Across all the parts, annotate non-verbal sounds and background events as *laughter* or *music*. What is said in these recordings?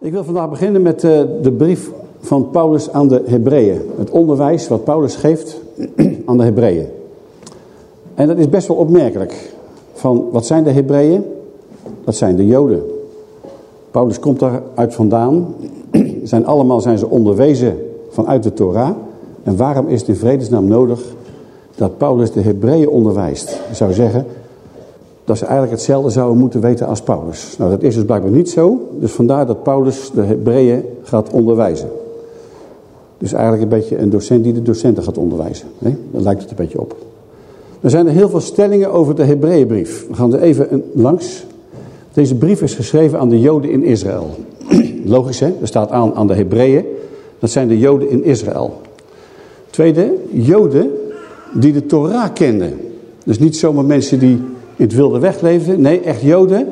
Ik wil vandaag beginnen met eh, de brief van Paulus aan de Hebreeën. Het onderwijs wat Paulus geeft aan de Hebreeën. En dat is best wel opmerkelijk. Van wat zijn de Hebreeën? Dat zijn de Joden. Paulus komt daaruit vandaan. *clears throat* zijn allemaal zijn ze onderwezen vanuit de Torah. En waarom is het in vredesnaam nodig dat Paulus de Hebreeën onderwijst? Ik zou zeggen dat ze eigenlijk hetzelfde zouden moeten weten als Paulus. Nou, dat is dus blijkbaar niet zo. Dus vandaar dat Paulus de Hebreeën gaat onderwijzen. Dus eigenlijk een beetje een docent die de docenten gaat onderwijzen. Daar lijkt het een beetje op. Er zijn er heel veel stellingen over de Hebreeënbrief. We gaan er even langs. Deze brief is geschreven aan de Joden in Israël. *clears throat* Logisch hè, er staat aan aan de Hebreeën. Dat zijn de Joden in Israël. Tweede, Joden die de Torah kenden. Dus niet zomaar mensen die in het wilde weg leefden. Nee, echt Joden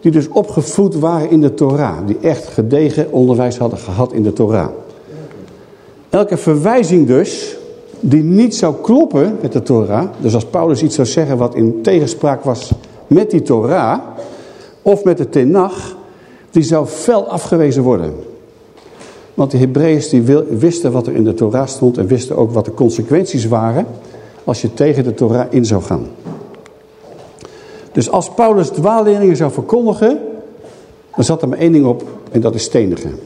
die dus opgevoed waren in de Torah. Die echt gedegen onderwijs hadden gehad in de Torah. Elke verwijzing dus, die niet zou kloppen met de Torah. Dus als Paulus iets zou zeggen wat in tegenspraak was met die Torah. Of met de Tenach. Die zou fel afgewezen worden. Want de Hebreeërs die wisten wat er in de Torah stond. En wisten ook wat de consequenties waren. Als je tegen de Torah in zou gaan. Dus als Paulus dwaalleringen zou verkondigen, dan zat er maar één ding op en dat is stenigen.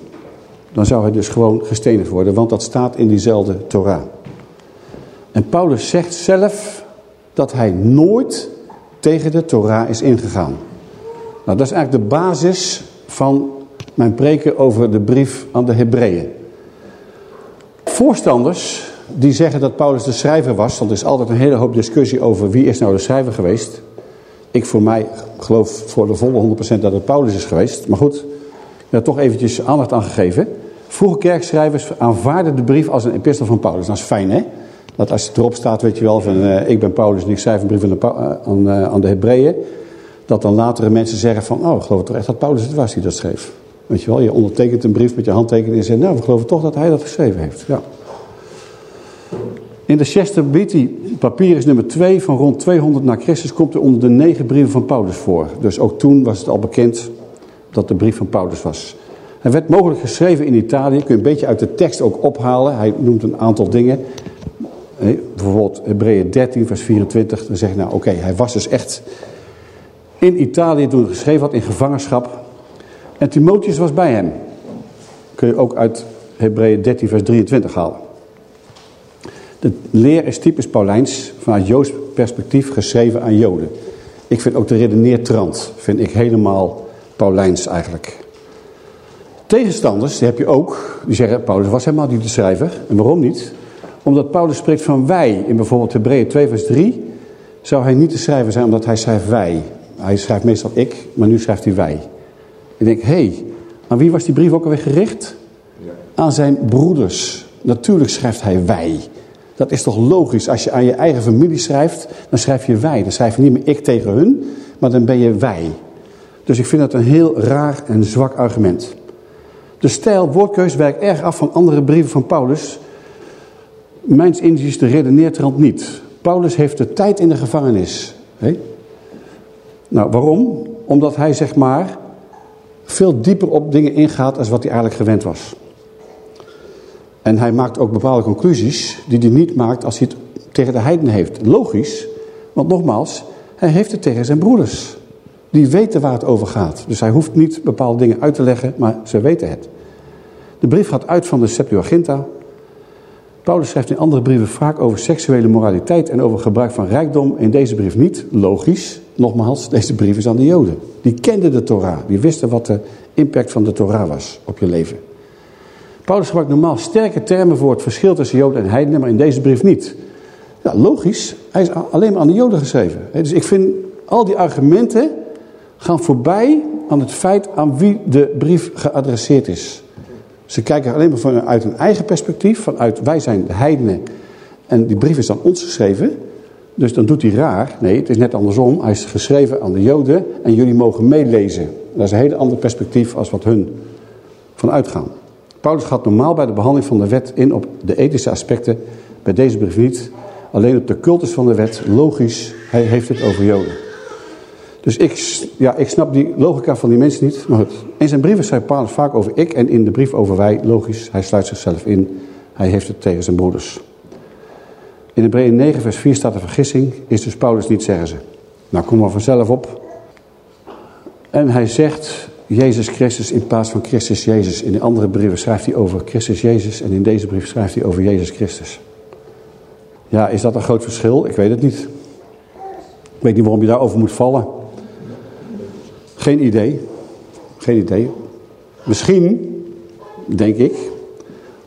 Dan zou hij dus gewoon gestenigd worden, want dat staat in diezelfde Torah. En Paulus zegt zelf dat hij nooit tegen de Torah is ingegaan. Nou, dat is eigenlijk de basis van mijn preken over de brief aan de Hebreeën. Voorstanders die zeggen dat Paulus de schrijver was, want er is altijd een hele hoop discussie over wie is nou de schrijver geweest. Ik voor mij geloof voor de volle 100% dat het Paulus is geweest. Maar goed, ik toch eventjes aandacht aan gegeven. Vroege kerkschrijvers aanvaarden de brief als een epistel van Paulus. Dat is fijn hè. Dat als het erop staat, weet je wel, van uh, ik ben Paulus en ik schrijf een brief aan de, uh, aan de Hebreeën. Dat dan latere mensen zeggen van, oh, geloven toch echt dat Paulus het was die dat schreef. Weet je wel, je ondertekent een brief met je handtekening en zegt, nou, we geloven toch dat hij dat geschreven heeft. Ja. In de Chester papier is nummer 2 van rond 200 na Christus, komt er onder de negen brieven van Paulus voor. Dus ook toen was het al bekend dat de brief van Paulus was. Hij werd mogelijk geschreven in Italië, kun je een beetje uit de tekst ook ophalen. Hij noemt een aantal dingen. Bijvoorbeeld Hebreeën 13 vers 24, dan zeg je nou oké, hij was dus echt in Italië toen hij geschreven had in gevangenschap. En Timotheus was bij hem. Kun je ook uit Hebreeën 13 vers 23 halen. De leer is typisch Paulijns, vanuit Joods perspectief geschreven aan Joden. Ik vind ook de redeneertrand, vind ik helemaal Paulijns eigenlijk. Tegenstanders, die heb je ook, die zeggen Paulus was helemaal niet de schrijver. En waarom niet? Omdat Paulus spreekt van wij. In bijvoorbeeld Hebreeën 2 vers 3 zou hij niet de schrijver zijn omdat hij schrijft wij. Hij schrijft meestal ik, maar nu schrijft hij wij. Ik denk, hé, hey, aan wie was die brief ook alweer gericht? Aan zijn broeders. Natuurlijk schrijft hij wij. Dat is toch logisch. Als je aan je eigen familie schrijft, dan schrijf je wij. Dan schrijf je niet meer ik tegen hun, maar dan ben je wij. Dus ik vind dat een heel raar en zwak argument. De stijl woordkeus werkt erg af van andere brieven van Paulus. Mijns inziens de redeneertrand niet. Paulus heeft de tijd in de gevangenis. Nou, waarom? Omdat hij zeg maar veel dieper op dingen ingaat als wat hij eigenlijk gewend was. En hij maakt ook bepaalde conclusies die hij niet maakt als hij het tegen de heidenen heeft. Logisch, want nogmaals, hij heeft het tegen zijn broeders. Die weten waar het over gaat. Dus hij hoeft niet bepaalde dingen uit te leggen, maar ze weten het. De brief gaat uit van de Septuaginta. Paulus schrijft in andere brieven vaak over seksuele moraliteit en over gebruik van rijkdom. In deze brief niet. Logisch, nogmaals, deze brief is aan de Joden. Die kenden de Torah. Die wisten wat de impact van de Torah was op je leven. Paulus gebruikt normaal sterke termen voor het verschil tussen Joden en heidenen, maar in deze brief niet. Ja, logisch, hij is alleen maar aan de Joden geschreven. Dus ik vind al die argumenten gaan voorbij aan het feit aan wie de brief geadresseerd is. Ze kijken alleen maar vanuit hun eigen perspectief, vanuit wij zijn de heidenen En die brief is aan ons geschreven. Dus dan doet hij raar. Nee, het is net andersom. Hij is geschreven aan de Joden en jullie mogen meelezen. Dat is een hele ander perspectief als wat hun van uitgaan. Paulus gaat normaal bij de behandeling van de wet in op de ethische aspecten. Bij deze brief niet. Alleen op de cultus van de wet. Logisch, hij heeft het over Joden. Dus ik, ja, ik snap die logica van die mensen niet. Maar in zijn brieven schrijft Paulus vaak over ik en in de brief over wij. Logisch, hij sluit zichzelf in. Hij heeft het tegen zijn broeders. In Hebreeën 9 vers 4 staat de vergissing. Is dus Paulus niet, zeggen ze. Nou, kom maar vanzelf op. En hij zegt Jezus Christus in plaats van Christus Jezus. In de andere brieven schrijft hij over Christus Jezus. En in deze brief schrijft hij over Jezus Christus. Ja, is dat een groot verschil? Ik weet het niet. Ik weet niet waarom je daarover moet vallen. Geen idee. Geen idee. Misschien, denk ik,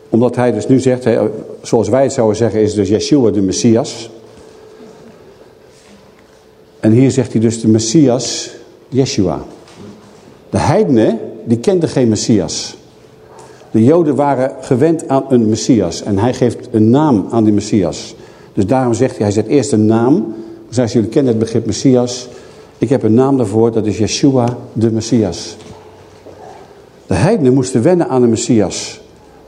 omdat hij dus nu zegt, zoals wij het zouden zeggen, is dus Yeshua de Messias. En hier zegt hij dus de Messias, Yeshua. De heidenen, die kenden geen Messias. De Joden waren gewend aan een Messias. En hij geeft een naam aan die Messias. Dus daarom zegt hij, hij zet eerst een naam. Zoals jullie kennen het begrip Messias. Ik heb een naam daarvoor, dat is Yeshua de Messias. De heidenen moesten wennen aan de Messias.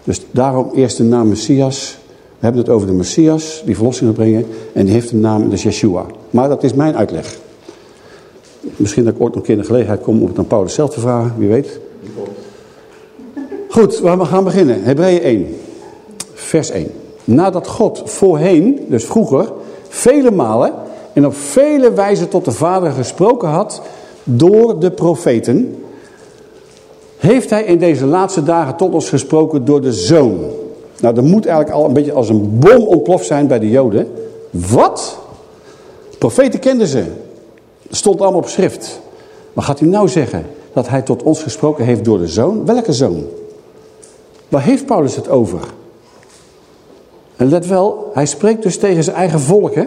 Dus daarom eerst de naam Messias. We hebben het over de Messias die verlossing wil brengen. En die heeft een naam, dat is Yeshua. Maar dat is mijn uitleg. Misschien dat ik ooit nog een keer in de gelegenheid kom om het aan Paulus zelf te vragen. Wie weet. Goed, we gaan beginnen. Hebreeën 1. Vers 1. Nadat God voorheen, dus vroeger, vele malen en op vele wijzen tot de Vader gesproken had door de profeten, heeft hij in deze laatste dagen tot ons gesproken door de Zoon. Nou, dat moet eigenlijk al een beetje als een bom ontploft zijn bij de Joden. Wat? Profeten kenden ze. Dat stond allemaal op schrift. Maar gaat u nou zeggen dat hij tot ons gesproken heeft door de Zoon? Welke Zoon? Waar heeft Paulus het over? En let wel, hij spreekt dus tegen zijn eigen volk. Hè?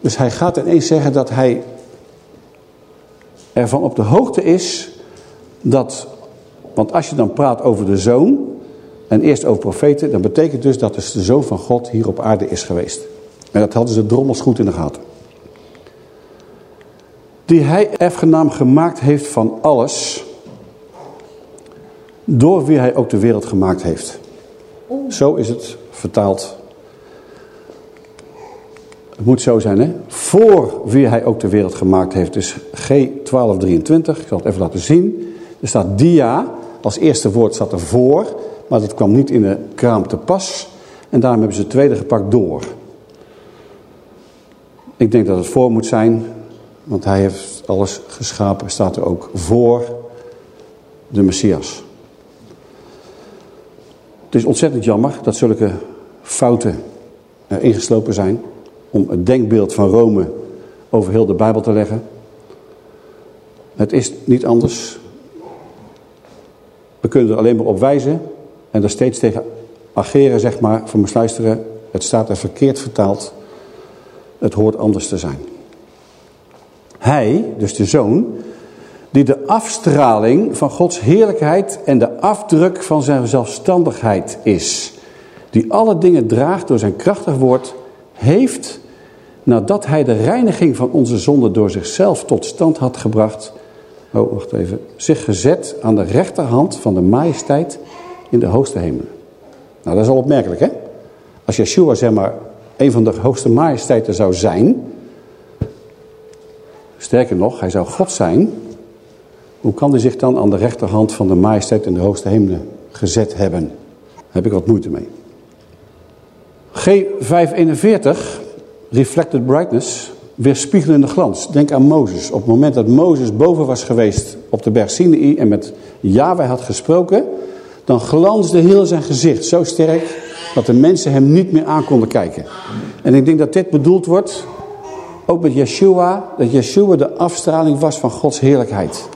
Dus hij gaat ineens zeggen dat hij ervan op de hoogte is dat, want als je dan praat over de zoon en eerst over profeten, dan betekent dus dat dus de zoon van God hier op aarde is geweest. En dat hadden ze drommels goed in de gaten. Die hij erfgenaam gemaakt heeft van alles, door wie hij ook de wereld gemaakt heeft. Zo is het vertaald. Het moet zo zijn, hè? Voor wie hij ook de wereld gemaakt heeft. Dus G1223, ik zal het even laten zien. Er staat dia, als eerste woord staat er voor, maar dat kwam niet in de kraam te pas. En daarom hebben ze het tweede gepakt door. Ik denk dat het voor moet zijn, want hij heeft alles geschapen, staat er ook voor de Messias. Het is ontzettend jammer dat zulke fouten ingeslopen zijn om het denkbeeld van Rome over heel de Bijbel te leggen. Het is niet anders. We kunnen er alleen maar op wijzen en er steeds tegen ageren, zeg maar, van besluisteren. Het staat er verkeerd vertaald. Het hoort anders te zijn. Hij, dus de zoon, die de afstraling van Gods heerlijkheid en de afdruk van zijn zelfstandigheid is. Die alle dingen draagt door zijn krachtig woord, heeft, nadat hij de reiniging van onze zonde door zichzelf tot stand had gebracht, oh wacht even, zich gezet aan de rechterhand van de majesteit in de hoogste hemelen. Nou, dat is al opmerkelijk, hè? Als Yeshua, zeg maar, een van de hoogste majesteiten zou zijn, sterker nog, hij zou God zijn, hoe kan hij zich dan aan de rechterhand van de majesteit in de hoogste hemelen gezet hebben? Daar heb ik wat moeite mee. G541, Reflected Brightness, weerspiegelende glans. Denk aan Mozes. Op het moment dat Mozes boven was geweest op de berg Sinai en met Yahweh had gesproken, dan glansde heel zijn gezicht zo sterk dat de mensen hem niet meer aan konden kijken. En ik denk dat dit bedoeld wordt, ook met Yeshua, dat Yeshua de afstraling was van Gods heerlijkheid.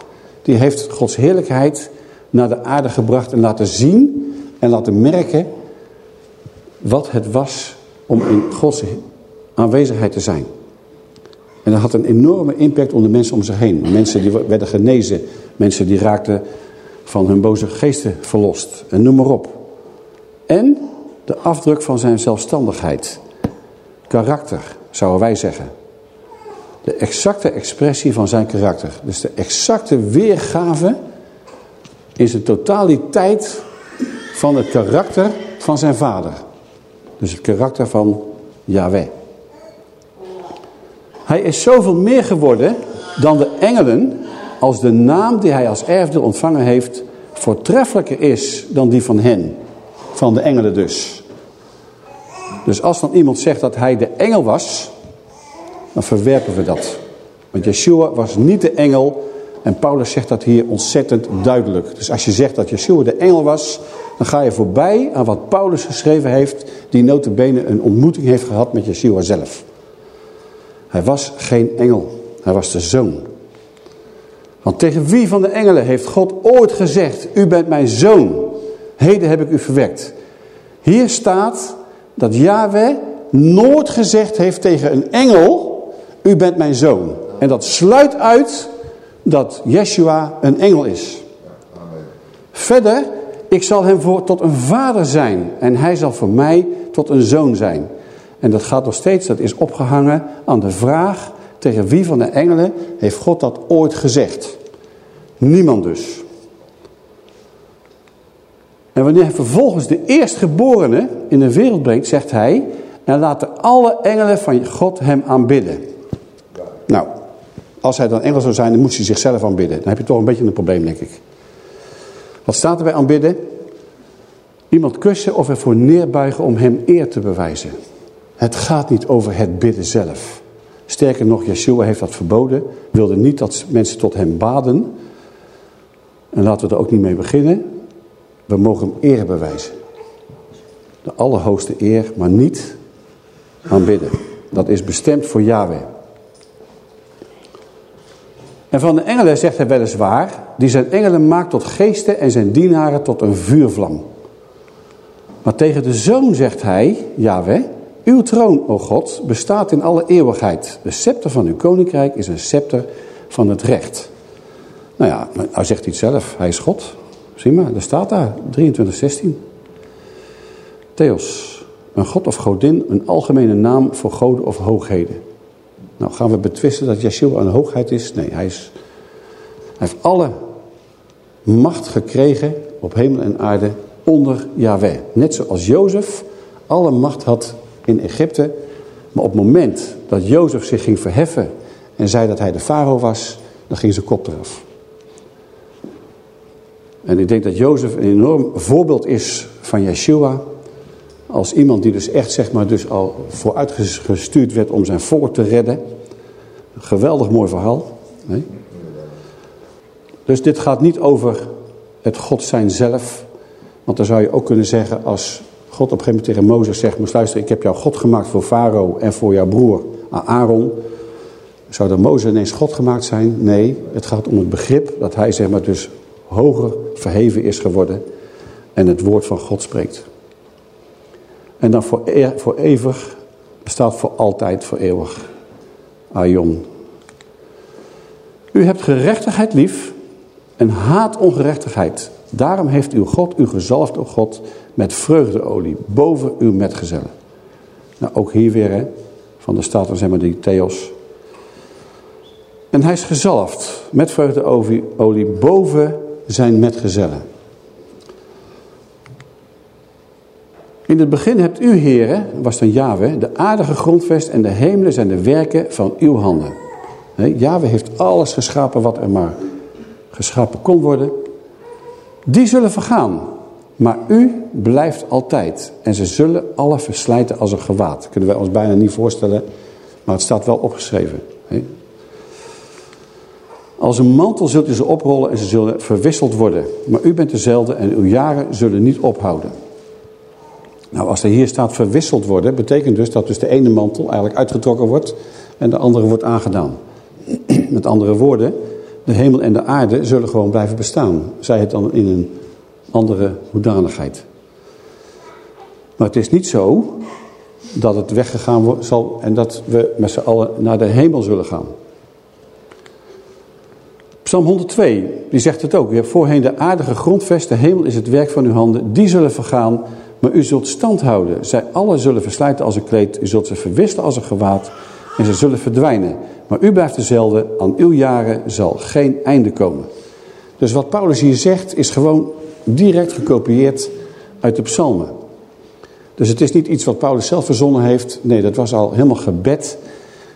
Die heeft Gods heerlijkheid naar de aarde gebracht en laten zien en laten merken wat het was om in Gods aanwezigheid te zijn. En dat had een enorme impact op de mensen om zich heen. Mensen die werden genezen, mensen die raakten van hun boze geesten verlost. En noem maar op. En de afdruk van zijn zelfstandigheid. Karakter, zouden wij zeggen. De exacte expressie van zijn karakter. Dus de exacte weergave in zijn totaliteit van het karakter van zijn vader. Dus het karakter van Yahweh. Hij is zoveel meer geworden dan de engelen als de naam die hij als erfdeel ontvangen heeft voortreffelijker is dan die van hen. Van de engelen dus. Dus als dan iemand zegt dat hij de engel was, dan verwerpen we dat. Want Yeshua was niet de engel en Paulus zegt dat hier ontzettend duidelijk. Dus als je zegt dat Yeshua de engel was, dan ga je voorbij aan wat Paulus geschreven heeft, die notabene een ontmoeting heeft gehad met Yeshua zelf. Hij was geen engel, hij was de zoon. Want tegen wie van de engelen heeft God ooit gezegd, u bent mijn zoon, heden heb ik u verwekt. Hier staat dat Yahweh nooit gezegd heeft tegen een engel, u bent mijn zoon. En dat sluit uit dat Yeshua een engel is. Verder, ik zal hem voor, tot een vader zijn en hij zal voor mij tot een zoon zijn. En dat gaat nog steeds, dat is opgehangen aan de vraag tegen wie van de engelen heeft God dat ooit gezegd. Niemand dus. En wanneer hij vervolgens de eerstgeborene in de wereld brengt, zegt hij... en laten alle engelen van God hem aanbidden. Nou, als hij dan engel zou zijn, dan moet hij zichzelf aanbidden. Dan heb je toch een beetje een probleem, denk ik. Wat staat er bij aanbidden? Iemand kussen of ervoor neerbuigen om hem eer te bewijzen. Het gaat niet over het bidden zelf. Sterker nog, Yeshua heeft dat verboden. Wilde niet dat mensen tot hem baden. En laten we er ook niet mee beginnen. We mogen hem eer bewijzen. De allerhoogste eer, maar niet aanbidden. Dat is bestemd voor Yahweh. En van de engelen zegt hij weliswaar, die zijn engelen maakt tot geesten en zijn dienaren tot een vuurvlam. Maar tegen de zoon zegt hij, Yahweh, uw troon, o God, bestaat in alle eeuwigheid. De scepter van uw koninkrijk is een scepter van het recht. Nou ja, hij zegt iets zelf, hij is God. Zie maar, daar staat daar, 2316. Theos, een god of godin, een algemene naam voor goden of hoogheden. Nou, gaan we betwisten dat Yeshua een hoogheid is? Nee, hij, is, hij heeft alle macht gekregen op hemel en aarde onder Yahweh. Net zoals Jozef alle macht had in Egypte. Maar op het moment dat Jozef zich ging verheffen en zei dat hij de farao was, dan ging zijn kop eraf. En ik denk dat Jozef een enorm voorbeeld is van Yeshua. Als iemand die dus echt zeg maar dus al vooruitgestuurd werd om zijn volk te redden. Geweldig mooi verhaal. Dus dit gaat niet over het God zijn zelf. Want dan zou je ook kunnen zeggen als God op een gegeven moment tegen Mozes zegt. Maar luister ik heb jou God gemaakt voor Farao en voor jouw broer Aaron. Zou dan Mozes ineens God gemaakt zijn? Nee, het gaat om het begrip dat hij zeg maar dus hoger verheven is geworden en het woord van God spreekt. En dan voor, e voor eeuwig staat voor altijd, voor eeuwig. Aion. U hebt gerechtigheid lief en haat ongerechtigheid. Daarom heeft uw God, uw gezalfd, God, met vreugdeolie boven uw metgezellen. Nou, ook hier weer, hè, van de staat van die Theos. En hij is gezalfd met vreugdeolie boven zijn metgezellen. In het begin hebt u, heren, was dan Yahweh, de aardige grondvest en de hemelen zijn de werken van uw handen. He, Yahweh heeft alles geschapen wat er maar geschapen kon worden. Die zullen vergaan, maar u blijft altijd. En ze zullen alle verslijten als een gewaad. Kunnen wij ons bijna niet voorstellen, maar het staat wel opgeschreven. Als een mantel zult u ze oprollen en ze zullen verwisseld worden. Maar u bent dezelfde en uw jaren zullen niet ophouden. Nou, als er hier staat verwisseld worden, betekent dus dat dus de ene mantel eigenlijk uitgetrokken wordt en de andere wordt aangedaan. *clears throat* Met andere woorden, de hemel en de aarde zullen gewoon blijven bestaan. Zij het dan in een andere hoedanigheid. Maar het is niet zo dat het weggegaan zal en dat we met z'n allen naar de hemel zullen gaan. Psalm 102, die zegt het ook. U hebt voorheen de aardige grondvest, de hemel is het werk van uw handen. Die zullen vergaan, Maar u zult stand houden. Zij alle zullen verslijten als een kleed. U zult ze verwisselen als een gewaad. En ze zullen verdwijnen. Maar u blijft dezelfde. Aan uw jaren zal geen einde komen. Dus wat Paulus hier zegt is gewoon direct gekopieerd uit de psalmen. Dus het is niet iets wat Paulus zelf verzonnen heeft. Nee, dat was al helemaal gebed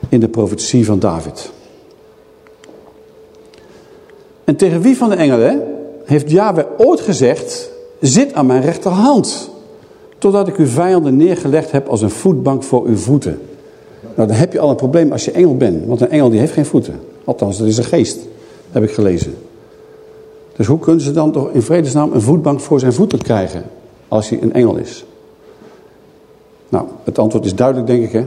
in de profetie van David. En tegen wie van de engelen heeft Yahweh ooit gezegd... zit aan mijn rechterhand... totdat ik uw vijanden neergelegd heb als een voetbank voor uw voeten. Nou, dan heb je al een probleem als je engel bent. Want een engel die heeft geen voeten. Althans, dat is een geest, heb ik gelezen. Dus hoe kunnen ze dan toch in vredesnaam een voetbank voor zijn voeten krijgen... als hij een engel is? Nou, het antwoord is duidelijk, denk ik. Hè?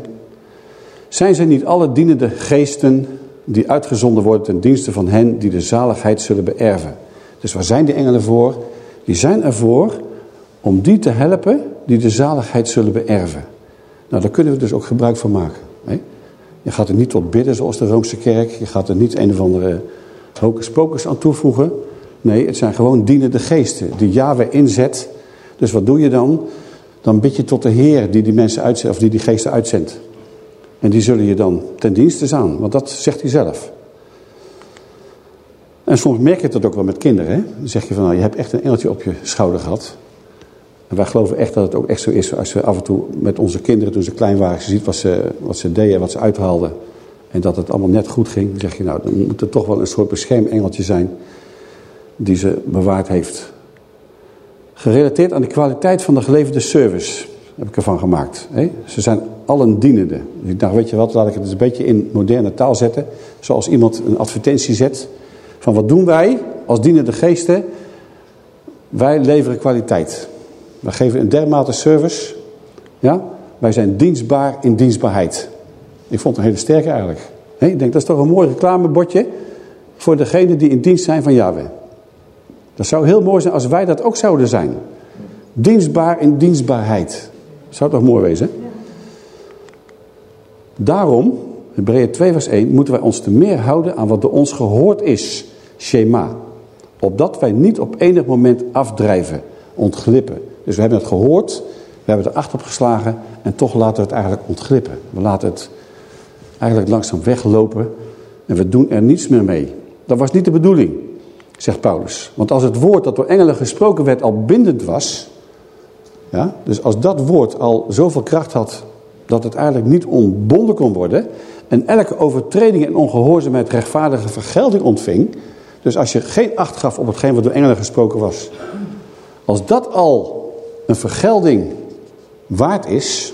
Zijn ze niet alle dienende geesten die uitgezonden worden ten dienste van hen die de zaligheid zullen beërven? Dus waar zijn die engelen voor? Die zijn ervoor om die te helpen die de zaligheid zullen beërven. Nou, daar kunnen we dus ook gebruik van maken. Hè? Je gaat er niet tot bidden zoals de Roomse kerk. Je gaat er niet een of andere hocus aan toevoegen. Nee, het zijn gewoon dienende geesten die Yahweh inzet. Dus wat doe je dan? Dan bid je tot de Heer die die mensen uitzendt, of die die geesten uitzendt. En die zullen je dan ten dienste staan, want dat zegt hij zelf. En soms merk je dat ook wel met kinderen. Hè? Dan zeg je van, nou, je hebt echt een engeltje op je schouder gehad. En wij geloven echt dat het ook echt zo is als we af en toe met onze kinderen, toen ze klein waren, je ziet wat ze, wat ze deden, wat ze uithaalden. En dat het allemaal net goed ging. Dan zeg je, nou, dan moet er toch wel een soort beschermengeltje zijn die ze bewaard heeft. Gerelateerd aan de kwaliteit van de geleverde service heb ik ervan gemaakt. Ze zijn allen dienende. Ik dacht, weet je wat, laat ik het eens een beetje in moderne taal zetten. Zoals iemand een advertentie zet. Van wat doen wij als dienende geesten? Wij leveren kwaliteit. Wij geven een dermate service. Ja? Wij zijn dienstbaar in dienstbaarheid. Ik vond het een hele sterke eigenlijk. Ik denk, dat is toch een mooi reclamebordje voor degenen die in dienst zijn van Yahweh. Dat zou heel mooi zijn als wij dat ook zouden zijn. Dienstbaar in dienstbaarheid. Zou toch mooi wezen? Daarom, Hebreeën 2 vers 1, moeten wij ons te meer houden aan wat door ons gehoord is. Shema. Opdat wij niet op enig moment afdrijven, ontglippen. Dus we hebben het gehoord, we hebben het erachter op geslagen en toch laten we het eigenlijk ontglippen. We laten het eigenlijk langzaam weglopen en we doen er niets meer mee. Dat was niet de bedoeling zegt Paulus. Want als het woord dat door engelen gesproken werd al bindend was... Ja, dus als dat woord al zoveel kracht had dat het eigenlijk niet ontbonden kon worden... en elke overtreding en ongehoorzaamheid rechtvaardige vergelding ontving... dus als je geen acht gaf op hetgeen wat door engelen gesproken was... als dat al een vergelding waard is...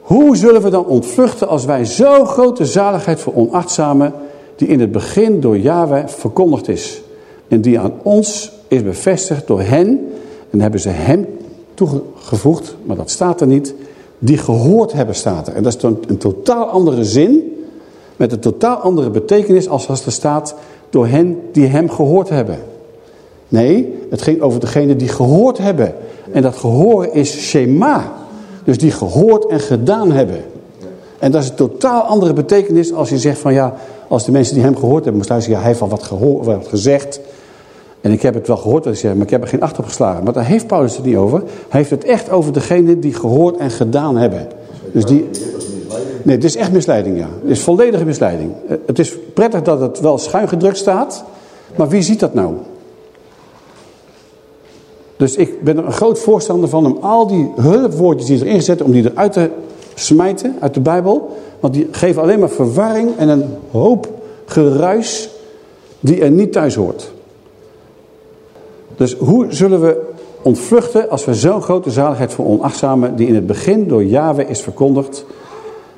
hoe zullen we dan ontvluchten als wij zo grote zaligheid voor onachtzamen die in het begin door Yahweh verkondigd is. En die aan ons is bevestigd door hen. En hebben ze hem toegevoegd, maar dat staat er niet. Die gehoord hebben staat er. En dat is een, een totaal andere zin. Met een totaal andere betekenis als als er staat door hen die hem gehoord hebben. Nee, het ging over degene die gehoord hebben. En dat gehoren is Shema. Dus die gehoord en gedaan hebben. En dat is een totaal andere betekenis als je zegt van ja, als de mensen die hem gehoord hebben moesten luisteren, ja, hij heeft al wat, gehoord, wat gezegd. En ik heb het wel gehoord wat hij maar ik heb er geen acht op geslagen. Maar daar heeft Paulus het niet over. Hij heeft het echt over degene die gehoord en gedaan hebben. Dus die... Nee, het is echt misleiding, ja. Het is volledige misleiding. Eh, het is prettig dat het wel schuin gedrukt staat. Maar wie ziet dat nou? Dus ik ben er een groot voorstander van om al die hulpwoordjes die erin gezet om die eruit te smijten uit de Bijbel. Want die geven alleen maar verwarring en een hoop geruis die er niet thuis hoort. Dus hoe zullen we ontvluchten als we zo'n grote zaligheid voor onachtzamen... die in het begin door Yahweh is verkondigd...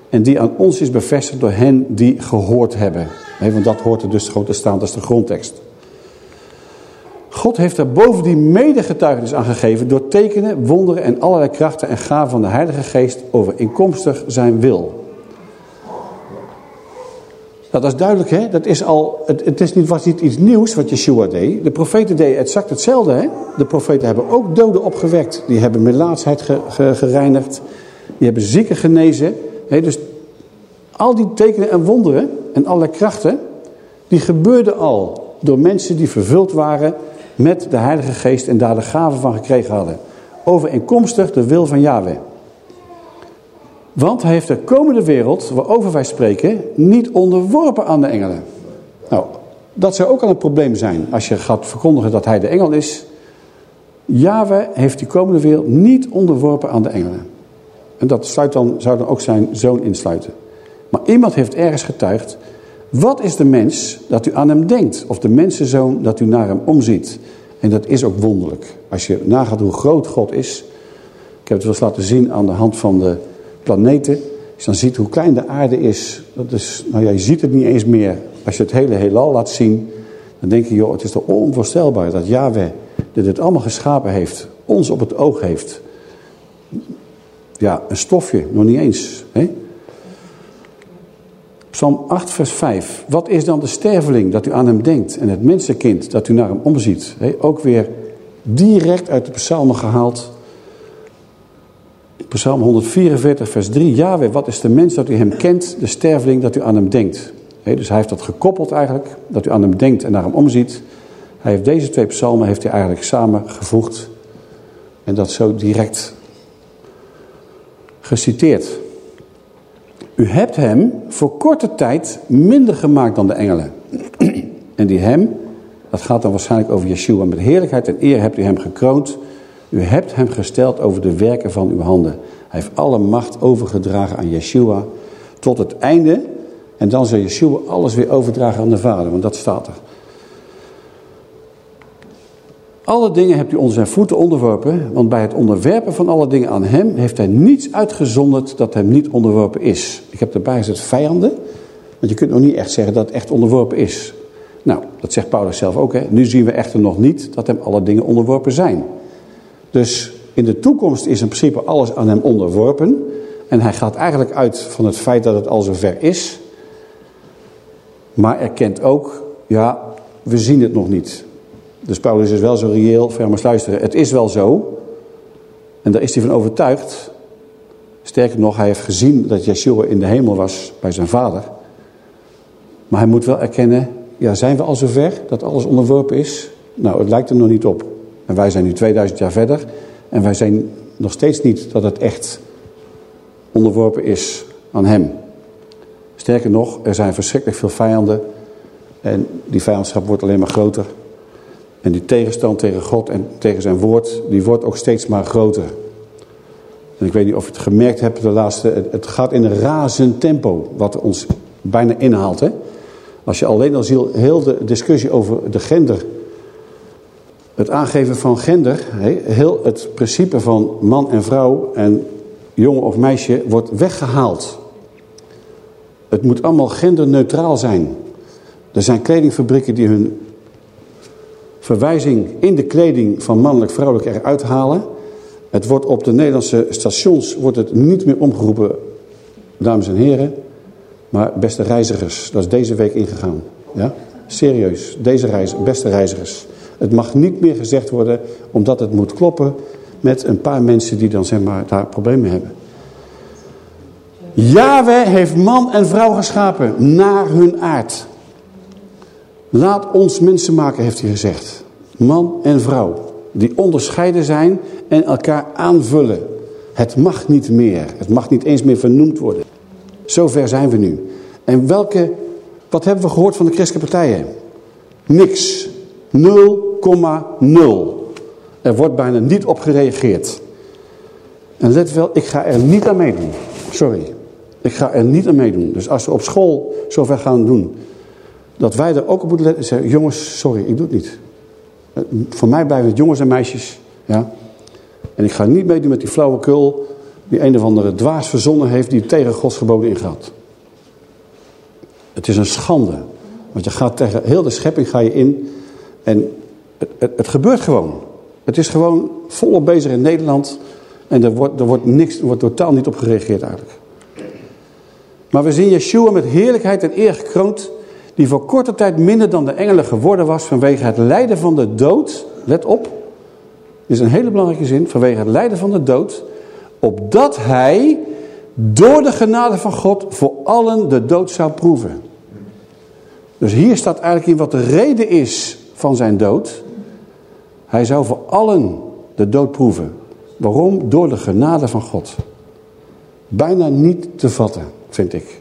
en die aan ons is bevestigd door hen die gehoord hebben. want dat hoort er dus gewoon te staan, dat is de grondtekst. God heeft er boven die medegetuigenis aan gegeven... door tekenen, wonderen en allerlei krachten en gaven van de Heilige Geest... overeenkomstig zijn wil... Dat is duidelijk, hè? Dat is al, het, het is niet, was niet iets nieuws wat Yeshua deed. De profeten deden exact hetzelfde, hè? De profeten hebben ook doden opgewekt. Die hebben melaatsheid ge, gereinigd. Die hebben zieken genezen. Hè? Dus al die tekenen en wonderen en alle krachten... die gebeurden al door mensen die vervuld waren met de Heilige Geest... en daar de gaven van gekregen hadden. overeenkomstig de wil van Yahweh. Want hij heeft de komende wereld, waarover wij spreken, niet onderworpen aan de engelen. Nou, dat zou ook al een probleem zijn als je gaat verkondigen dat hij de engel is. Yahweh heeft die komende wereld niet onderworpen aan de engelen. En dat sluit dan, zou dan ook zijn zoon insluiten. Maar iemand heeft ergens getuigd. Wat is de mens dat u aan hem denkt? Of de mensenzoon dat u naar hem omziet? En dat is ook wonderlijk. Als je nagaat hoe groot God is. Ik heb het wel eens laten zien aan de hand van de planeten. Als je dan ziet hoe klein de aarde is. Dat is nou ja, je ziet het niet eens meer. Als je het hele heelal laat zien. Dan denk je, joh, het is toch onvoorstelbaar dat Yahweh, die dit allemaal geschapen heeft, ons op het oog heeft. Ja, een stofje, nog niet eens. Hè? Psalm 8 vers 5. Wat is dan de sterveling dat u aan hem denkt en het mensenkind dat u naar hem omziet? Ook weer direct uit de psalmen gehaald. Psalm 144 vers 3. Yahweh, wat is de mens dat u hem kent, de sterveling dat u aan hem denkt? Dus hij heeft dat gekoppeld eigenlijk, dat u aan hem denkt en naar hem omziet. Hij heeft deze twee psalmen heeft hij eigenlijk samengevoegd en dat zo direct geciteerd. U hebt hem voor korte tijd minder gemaakt dan de engelen. en die hem, dat gaat dan waarschijnlijk over Yeshua, met heerlijkheid en eer hebt u hem gekroond. U hebt hem gesteld over de werken van uw handen. Hij heeft alle macht overgedragen aan Yeshua tot het einde. En dan zal Yeshua alles weer overdragen aan de Vader, want dat staat er. Alle dingen hebt u onder zijn voeten onderworpen, want bij het onderwerpen van alle dingen aan hem heeft hij niets uitgezonderd dat hem niet onderworpen is. Ik heb erbij gezet vijanden, want je kunt nog niet echt zeggen dat het echt onderworpen is. Nou, dat zegt Paulus zelf ook. Hè? Nu zien we echter nog niet dat hem alle dingen onderworpen zijn. Dus in de toekomst is in principe alles aan hem onderworpen. En hij gaat eigenlijk uit van het feit dat het al zover is. Maar erkent ook, ja, we zien het nog niet. Dus Paulus is wel zo reëel, ver maar luisteren. Het is wel zo. En daar is hij van overtuigd. Sterker nog, hij heeft gezien dat Yeshua in de hemel was bij zijn vader. Maar hij moet wel erkennen, ja, zijn we al zover dat alles onderworpen is? Nou, het lijkt er nog niet op. En wij zijn nu 2000 jaar verder. En wij zijn nog steeds niet dat het echt onderworpen is aan hem. Sterker nog, er zijn verschrikkelijk veel vijanden. En die vijandschap wordt alleen maar groter. En die tegenstand tegen God en tegen zijn woord, die wordt ook steeds maar groter. En ik weet niet of je het gemerkt hebt de laatste, het gaat in een razend tempo, wat ons bijna inhaalt. Hè? Als je alleen al ziet, heel de discussie over de gender, het aangeven van gender, heel het principe van man en vrouw en jongen of meisje wordt weggehaald. Het moet allemaal genderneutraal zijn. Er zijn kledingfabrieken die hun verwijzing in de kleding van mannelijk-vrouwelijk eruit halen. Het wordt op de Nederlandse stations wordt het niet meer omgeroepen, dames en heren. Maar beste reizigers, dat is deze week ingegaan. Ja? Serieus, deze reis, beste reizigers. Het mag niet meer gezegd worden omdat het moet kloppen met een paar mensen die dan zeg maar daar problemen hebben. Yahweh heeft man en vrouw geschapen naar hun aard. Laat ons mensen maken, heeft hij gezegd. Man en vrouw. Die onderscheiden zijn en elkaar aanvullen. Het mag niet meer. Het mag niet eens meer vernoemd worden. Zover zijn we nu. En welke, wat hebben we gehoord van de christelijke partijen? Niks. 0,0. Er wordt bijna niet op gereageerd. En let wel, ik ga er niet aan meedoen. Sorry. Ik ga er niet aan meedoen. Dus als we op school zover gaan doen dat wij er ook op moeten letten. Zeggen, jongens, sorry, ik doe het niet. Eh, voor mij blijven het jongens en meisjes. Ja? En ik ga niet meedoen met die flauwekul die een of andere dwaas verzonnen heeft die tegen Gods geboden ingaat. Het is een schande. Want je gaat tegen heel de schepping ga je in en het, het, gebeurt gewoon. Het is gewoon volop bezig in Nederland en er wordt, er wordt, niks, er wordt totaal niet op gereageerd eigenlijk. Maar we zien Yeshua met heerlijkheid en eer gekroond die voor korte tijd minder dan de engelen geworden was vanwege het lijden van de dood. Let op, dit is een hele belangrijke zin. Vanwege het lijden van de dood. Opdat hij door de genade van God voor allen de dood zou proeven. Dus hier staat eigenlijk in wat de reden is van zijn dood. Hij zou voor allen de dood proeven. Waarom? Door de genade van God. Bijna niet te vatten, vind ik.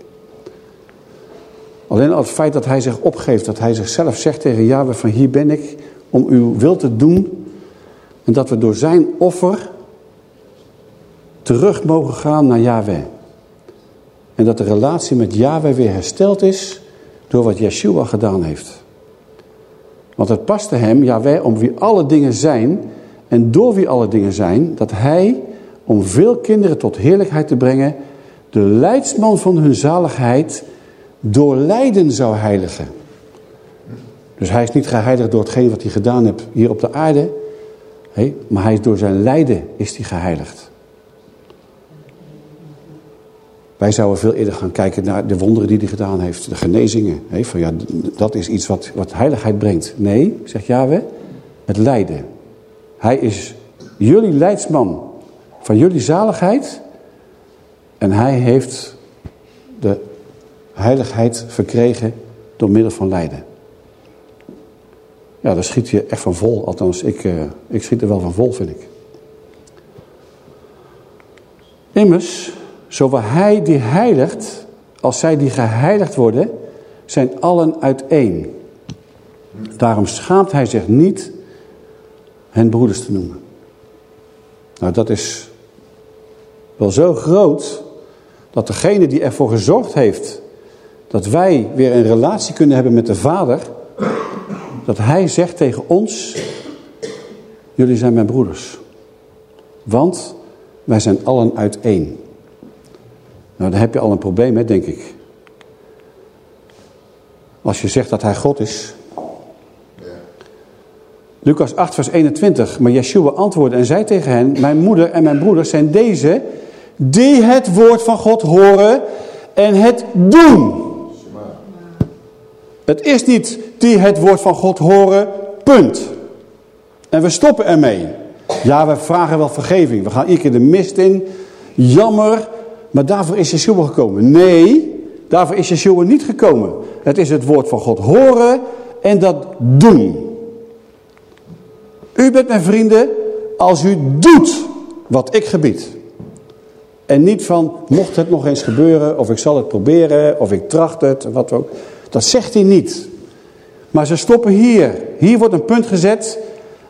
Alleen al het feit dat hij zich opgeeft, dat hij zichzelf zegt tegen Yahweh van hier ben ik om uw wil te doen. En dat we door zijn offer terug mogen gaan naar Yahweh. En dat de relatie met Yahweh weer hersteld is door wat Yeshua gedaan heeft. Want het paste hem, Yahweh, om wie alle dingen zijn en door wie alle dingen zijn, dat hij, om veel kinderen tot heerlijkheid te brengen, de leidsman van hun zaligheid door lijden zou heiligen. Dus hij is niet geheiligd door hetgeen wat hij gedaan heeft hier op de aarde. maar hij is door zijn lijden is hij geheiligd. Wij zouden veel eerder gaan kijken naar de wonderen die hij gedaan heeft. De genezingen. van ja, dat is iets wat, wat heiligheid brengt. Nee, zegt Yahweh, het lijden. Hij is jullie leidsman van jullie zaligheid. En hij heeft de heiligheid verkregen door middel van lijden. Ja, daar schiet je echt van vol. Althans, ik, uh, ik schiet er wel van vol, vind ik. Immers, zowel hij die heiligt, als zij die geheiligd worden, zijn allen uiteen. Daarom schaamt hij zich niet hen broeders te noemen. Nou, dat is wel zo groot dat degene die ervoor gezorgd heeft dat wij weer een relatie kunnen hebben met de Vader, dat hij zegt tegen ons, jullie zijn mijn broeders. Want wij zijn allen uiteen. Nou, dan heb je al een probleem, hè, denk ik. Als je zegt dat hij God is. Lucas 8, vers 21. Maar Yeshua antwoordde en zei tegen hen, mijn moeder en mijn broeders zijn deze, die het woord van God horen en het doen. Het is niet die het woord van God horen, punt. En we stoppen ermee. Ja, we vragen wel vergeving. We gaan iedere keer de mist in. Jammer, maar daarvoor is Yeshua gekomen. Nee, daarvoor is Yeshua niet gekomen. Het is het woord van God horen en dat doen. U bent mijn vrienden als u doet wat ik gebied. En niet van, mocht het nog eens gebeuren, of ik zal het proberen, of ik tracht het, wat ook. Dat zegt hij niet. Maar ze stoppen hier. Hier wordt een punt gezet,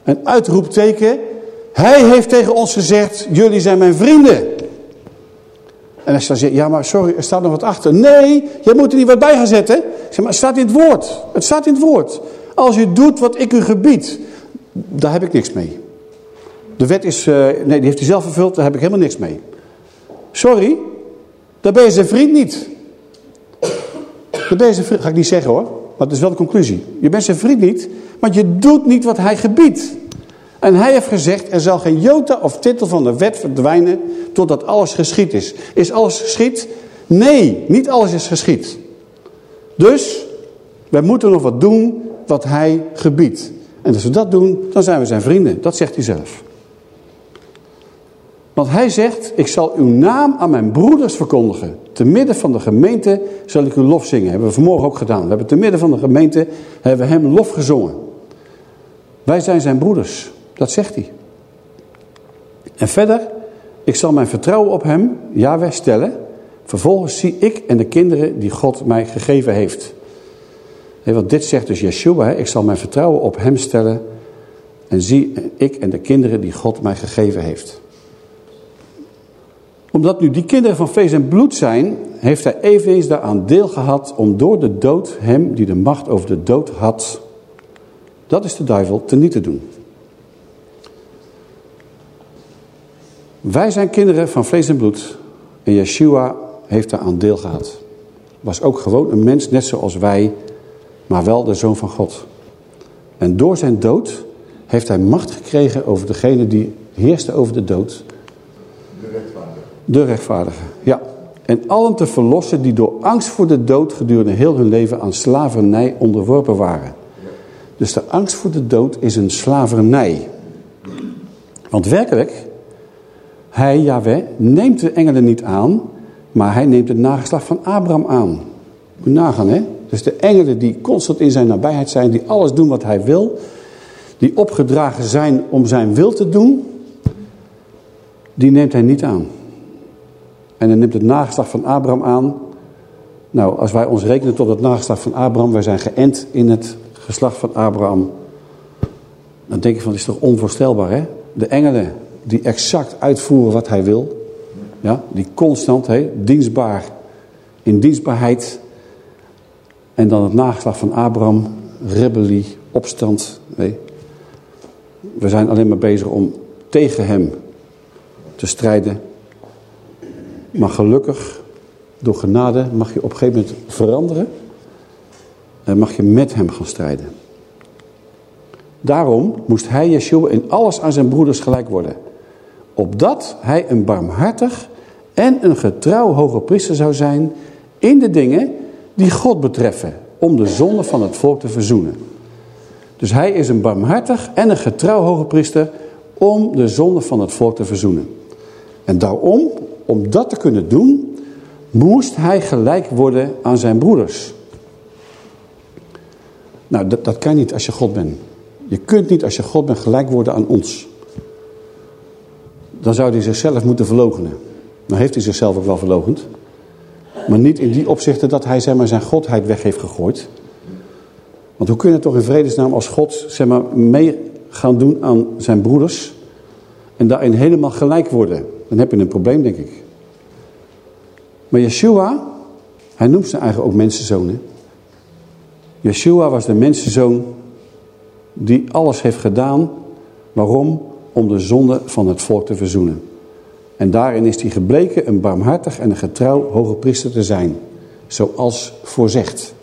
een uitroepteken. Hij heeft tegen ons gezegd, jullie zijn mijn vrienden. En als je dan ja maar sorry, er staat nog wat achter. Nee, je moet er niet wat bij gaan zetten. Zeg maar, het staat in het woord. Het staat in het woord. Als u doet wat ik u gebied, daar heb ik niks mee. De wet is, uh, nee, die heeft hij zelf vervuld, daar heb ik helemaal niks mee. Sorry, daar ben je zijn vriend niet. Je zijn vriend, ga ik niet zeggen hoor, maar dat is wel de conclusie. Je bent zijn vriend niet, want je doet niet wat hij gebiedt. En hij heeft gezegd, er zal geen jota of titel van de wet verdwijnen totdat alles geschied is. Is alles geschied? Nee, niet alles is geschied. Dus, wij moeten nog wat doen wat hij gebiedt. En als we dat doen, dan zijn we zijn vrienden. Dat zegt hij zelf. Want hij zegt, ik zal uw naam aan mijn broeders verkondigen. Te midden van de gemeente zal ik uw lof zingen. Hebben we vanmorgen ook gedaan. We hebben te midden van de gemeente hebben we hem lof gezongen. Wij zijn zijn broeders. Dat zegt hij. En verder, ik zal mijn vertrouwen op hem, Yahweh, stellen. Vervolgens zie ik en de kinderen die God mij gegeven heeft. want dit zegt dus Yeshua, ik zal mijn vertrouwen op hem stellen. En zie ik en de kinderen die God mij gegeven heeft omdat nu die kinderen van vlees en bloed zijn, heeft hij eveneens daaraan deel gehad om door de dood hem die de macht over de dood had, dat is de duivel, teniet te doen. Wij zijn kinderen van vlees en bloed en Yeshua heeft daaraan deel gehad. Was ook gewoon een mens, net zoals wij, maar wel de Zoon van God. En door zijn dood heeft hij macht gekregen over degene die heerste over de dood de rechtvaardige, ja. En allen te verlossen die door angst voor de dood gedurende heel hun leven aan slavernij onderworpen waren. Dus de angst voor de dood is een slavernij. Want werkelijk, hij, Yahweh, neemt de engelen niet aan, maar hij neemt het nageslacht van Abraham aan. Moet nagaan, hè? Dus de engelen die constant in zijn nabijheid zijn, die alles doen wat hij wil, die opgedragen zijn om zijn wil te doen, die neemt hij niet aan. En hij neemt het nageslacht van Abraham aan. Nou, als wij ons rekenen tot het nageslacht van Abraham, wij zijn geënt in het geslacht van Abraham. Dan denk je van, dat is toch onvoorstelbaar, hè? De engelen die exact uitvoeren wat hij wil. Ja, die constant, hè, dienstbaar, in dienstbaarheid. En dan het nageslacht van Abraham, rebellie, opstand. Nee. We zijn alleen maar bezig om tegen hem te strijden. Maar gelukkig, door genade, mag je op een gegeven moment veranderen. En mag je met hem gaan strijden. Daarom moest hij, Yeshua, in alles aan zijn broeders gelijk worden. Opdat hij een barmhartig en een getrouw hoge priester zou zijn in de dingen die God betreffen. Om de zonde van het volk te verzoenen. Dus hij is een barmhartig en een getrouw hoge priester om de zonde van het volk te verzoenen. En daarom, om dat te kunnen doen, moest hij gelijk worden aan zijn broeders. Nou, dat, dat kan niet als je God bent. Je kunt niet als je God bent gelijk worden aan ons. Dan zou hij zichzelf moeten verloochenen. Nou heeft hij zichzelf ook wel verlogend. Maar niet in die opzichten dat hij zeg maar, zijn godheid weg heeft gegooid. Want hoe kun je toch in vredesnaam als God zeg maar, mee gaan doen aan zijn broeders... en daarin helemaal gelijk worden? Dan heb je een probleem, denk ik. Maar Yeshua, hij noemt zijn eigen ook mensenzoon. Hè? Yeshua was de mensenzoon die alles heeft gedaan. Waarom? Om de zonde van het volk te verzoenen. En daarin is hij gebleken een barmhartig en een getrouw hoge priester te zijn. Zoals voorzegd.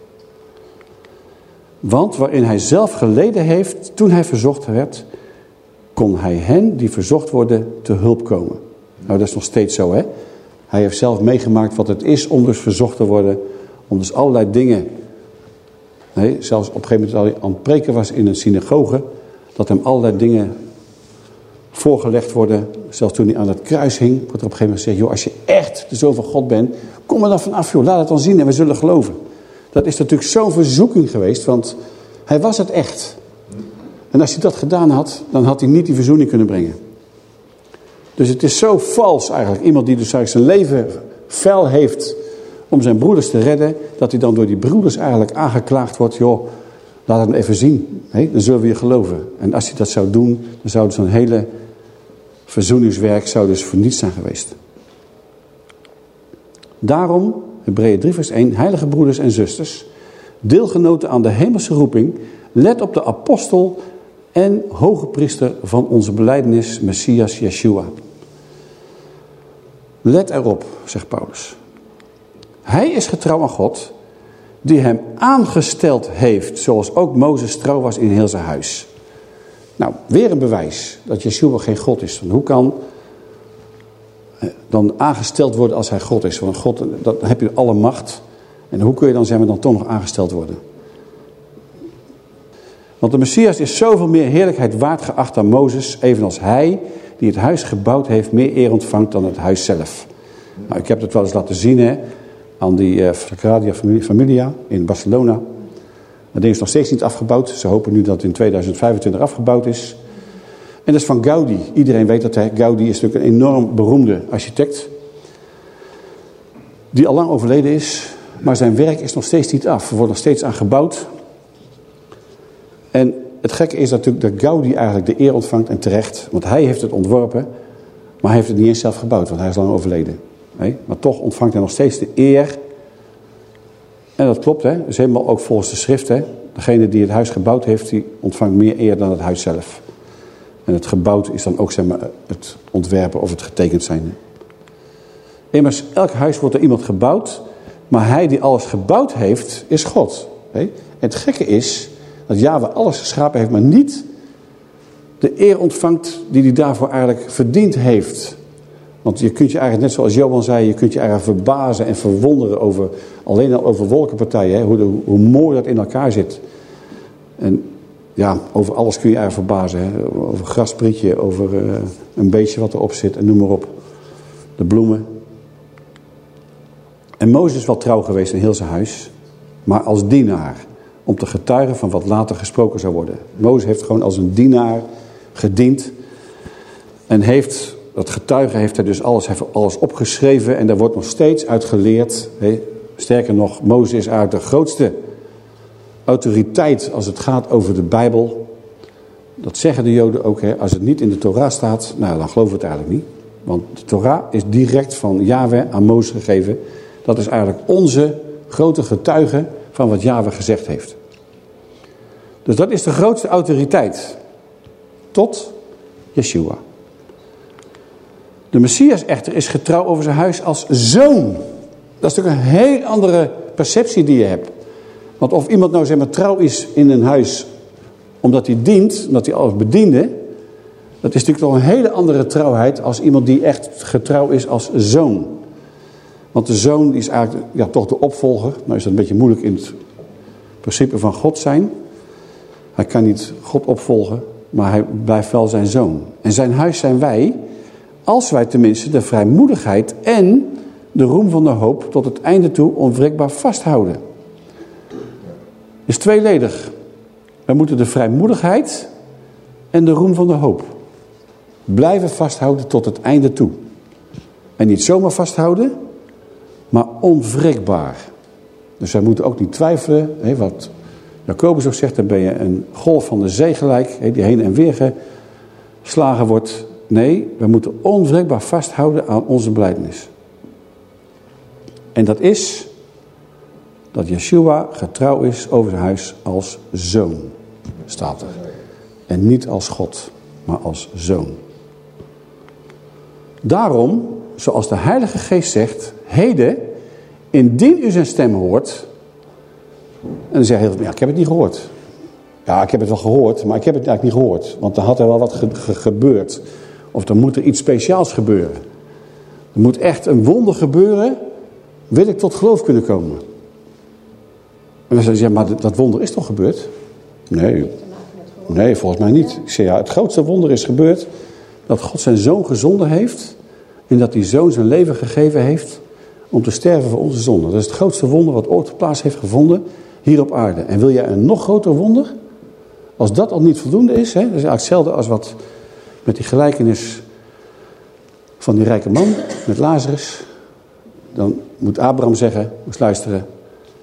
Want waarin hij zelf geleden heeft toen hij verzocht werd... kon hij hen die verzocht worden te hulp komen. Nou, dat is nog steeds zo, hè. Hij heeft zelf meegemaakt wat het is om dus verzocht te worden. Om dus allerlei dingen Nee, zelfs op een gegeven moment dat hij aan het preken was in een synagoge, dat hem allerlei dingen voorgelegd worden. Zelfs toen hij aan het kruis hing, wordt er op een gegeven moment gezegd, joh, als je echt de zoon van God bent, kom er dan vanaf, joh, laat het dan zien en we zullen geloven. Dat is natuurlijk zo'n verzoeking geweest, want hij was het echt. En als hij dat gedaan had, dan had hij niet die verzoening kunnen brengen. Dus het is zo vals eigenlijk. Iemand die dus eigenlijk zijn leven fel heeft om zijn broeders te redden, dat hij dan door die broeders eigenlijk aangeklaagd wordt, joh, laat hem even zien, dan zullen we je geloven. En als hij dat zou doen, dan zou zo'n hele verzoeningswerk zou dus voor niets zijn geweest. Daarom, Hebreeën 3 vers 1, heilige broeders en zusters, deelgenoten aan de hemelse roeping, let op de apostel en hoge priester van onze beleidenis, Messias Yeshua. Let erop, zegt Paulus. Hij is getrouw aan God, die hem aangesteld heeft, zoals ook Mozes trouw was in heel zijn huis. Nou, weer een bewijs dat Yeshua geen God is. hoe kan eh, dan aangesteld worden als hij God is? Want God, dan heb je alle macht. En hoe kun je dan, zeggen dan toch nog aangesteld worden? Want de Messias is zoveel meer heerlijkheid waard geacht dan Mozes, evenals hij, die het huis gebouwd heeft, meer eer ontvangt dan het huis zelf. Nou, ik heb het wel eens laten zien, hè aan die uh, Fracadia Familia in Barcelona. Dat ding is nog steeds niet afgebouwd. Ze hopen nu dat het in 2025 afgebouwd is. En dat is van Gaudi. Iedereen weet dat hij. Gaudi is natuurlijk een enorm beroemde architect. Die al lang overleden is. Maar zijn werk is nog steeds niet af. Er wordt nog steeds aan gebouwd. En het gekke is natuurlijk dat Gaudi eigenlijk de eer ontvangt en terecht. Want hij heeft het ontworpen. Maar hij heeft het niet eens zelf gebouwd. Want hij is lang overleden. Maar toch ontvangt hij nog steeds de eer. En dat klopt, hè? Is helemaal ook volgens de schrift. Hè? Degene die het huis gebouwd heeft, die ontvangt meer eer dan het huis zelf. En het gebouwd is dan ook zeg maar, het ontwerpen of het getekend zijn. Immers, elk huis wordt door iemand gebouwd. Maar hij die alles gebouwd heeft, is God. En het gekke is dat Yahweh alles geschapen heeft, maar niet de eer ontvangt die hij daarvoor eigenlijk verdiend heeft. Want je kunt je eigenlijk, net zoals Johan zei, je kunt je eigenlijk verbazen en verwonderen over, alleen al over wolkenpartijen, hè, hoe, hoe mooi dat in elkaar zit. En ja, over alles kun je eigenlijk verbazen. Hè. Over grasprietje, over uh, een beestje wat erop zit en noem maar op. De bloemen. En Mozes is wel trouw geweest in heel zijn huis, maar als dienaar. Om te getuigen van wat later gesproken zou worden. Mozes heeft gewoon als een dienaar gediend. En heeft dat getuige heeft hij dus alles, heeft alles opgeschreven en daar wordt nog steeds uit geleerd. Sterker nog, Mozes is eigenlijk de grootste autoriteit als het gaat over de Bijbel. Dat zeggen de Joden ook. Als het niet in de Torah staat, nou, dan geloven we het eigenlijk niet. Want de Torah is direct van Yahweh aan Mozes gegeven. Dat is eigenlijk onze grote getuige van wat Yahweh gezegd heeft. Dus dat is de grootste autoriteit. Tot Yeshua. De Messias echter is getrouw over zijn huis als zoon. Dat is natuurlijk een heel andere perceptie die je hebt. Want of iemand nou zeg maar trouw is in een huis omdat hij dient, omdat hij alles bediende... dat is natuurlijk toch een hele andere trouwheid als iemand die echt getrouw is als zoon. Want de zoon is eigenlijk ja, toch de opvolger. Nou is dat een beetje moeilijk in het principe van God zijn. Hij kan niet God opvolgen, maar hij blijft wel zijn zoon. En zijn huis zijn wij, als wij tenminste de vrijmoedigheid en de roem van de hoop tot het einde toe onwrikbaar vasthouden. Is tweeledig. We moeten de vrijmoedigheid en de roem van de hoop blijven vasthouden tot het einde toe. En niet zomaar vasthouden, maar onwrikbaar. Dus wij moeten ook niet twijfelen. Hè, wat Jacobus ook zegt, dan ben je een golf van de zee gelijk, hè, die heen en weer geslagen wordt. Nee, we moeten onwrikbaar vasthouden aan onze blijdenis. En dat is dat Yeshua getrouw is over zijn huis als zoon, staat er. En niet als God, maar als zoon. Daarom, zoals de Heilige Geest zegt, heden, indien u zijn stem hoort... En dan zeg je, ja, ik heb het niet gehoord. Ja, ik heb het wel gehoord, maar ik heb het eigenlijk niet gehoord. Want er had er wel wat gebeurd. Of er moet er iets speciaals gebeuren. Er moet echt een wonder gebeuren, wil ik tot geloof kunnen komen. En dan zeggen maar dat wonder is toch gebeurd? Nee, nee, volgens mij niet. Ik zeg, ja, het grootste wonder is gebeurd dat God zijn zoon gezonden heeft. En dat die zoon zijn leven gegeven heeft om te sterven voor onze zonde. Dat is het grootste wonder wat ooit plaats heeft gevonden hier op aarde. En wil jij een nog groter wonder? Als dat al niet voldoende is, hè, dat is eigenlijk hetzelfde als wat met die gelijkenis van die rijke man met Lazarus. Dan moet Abraham zeggen, moet luisteren,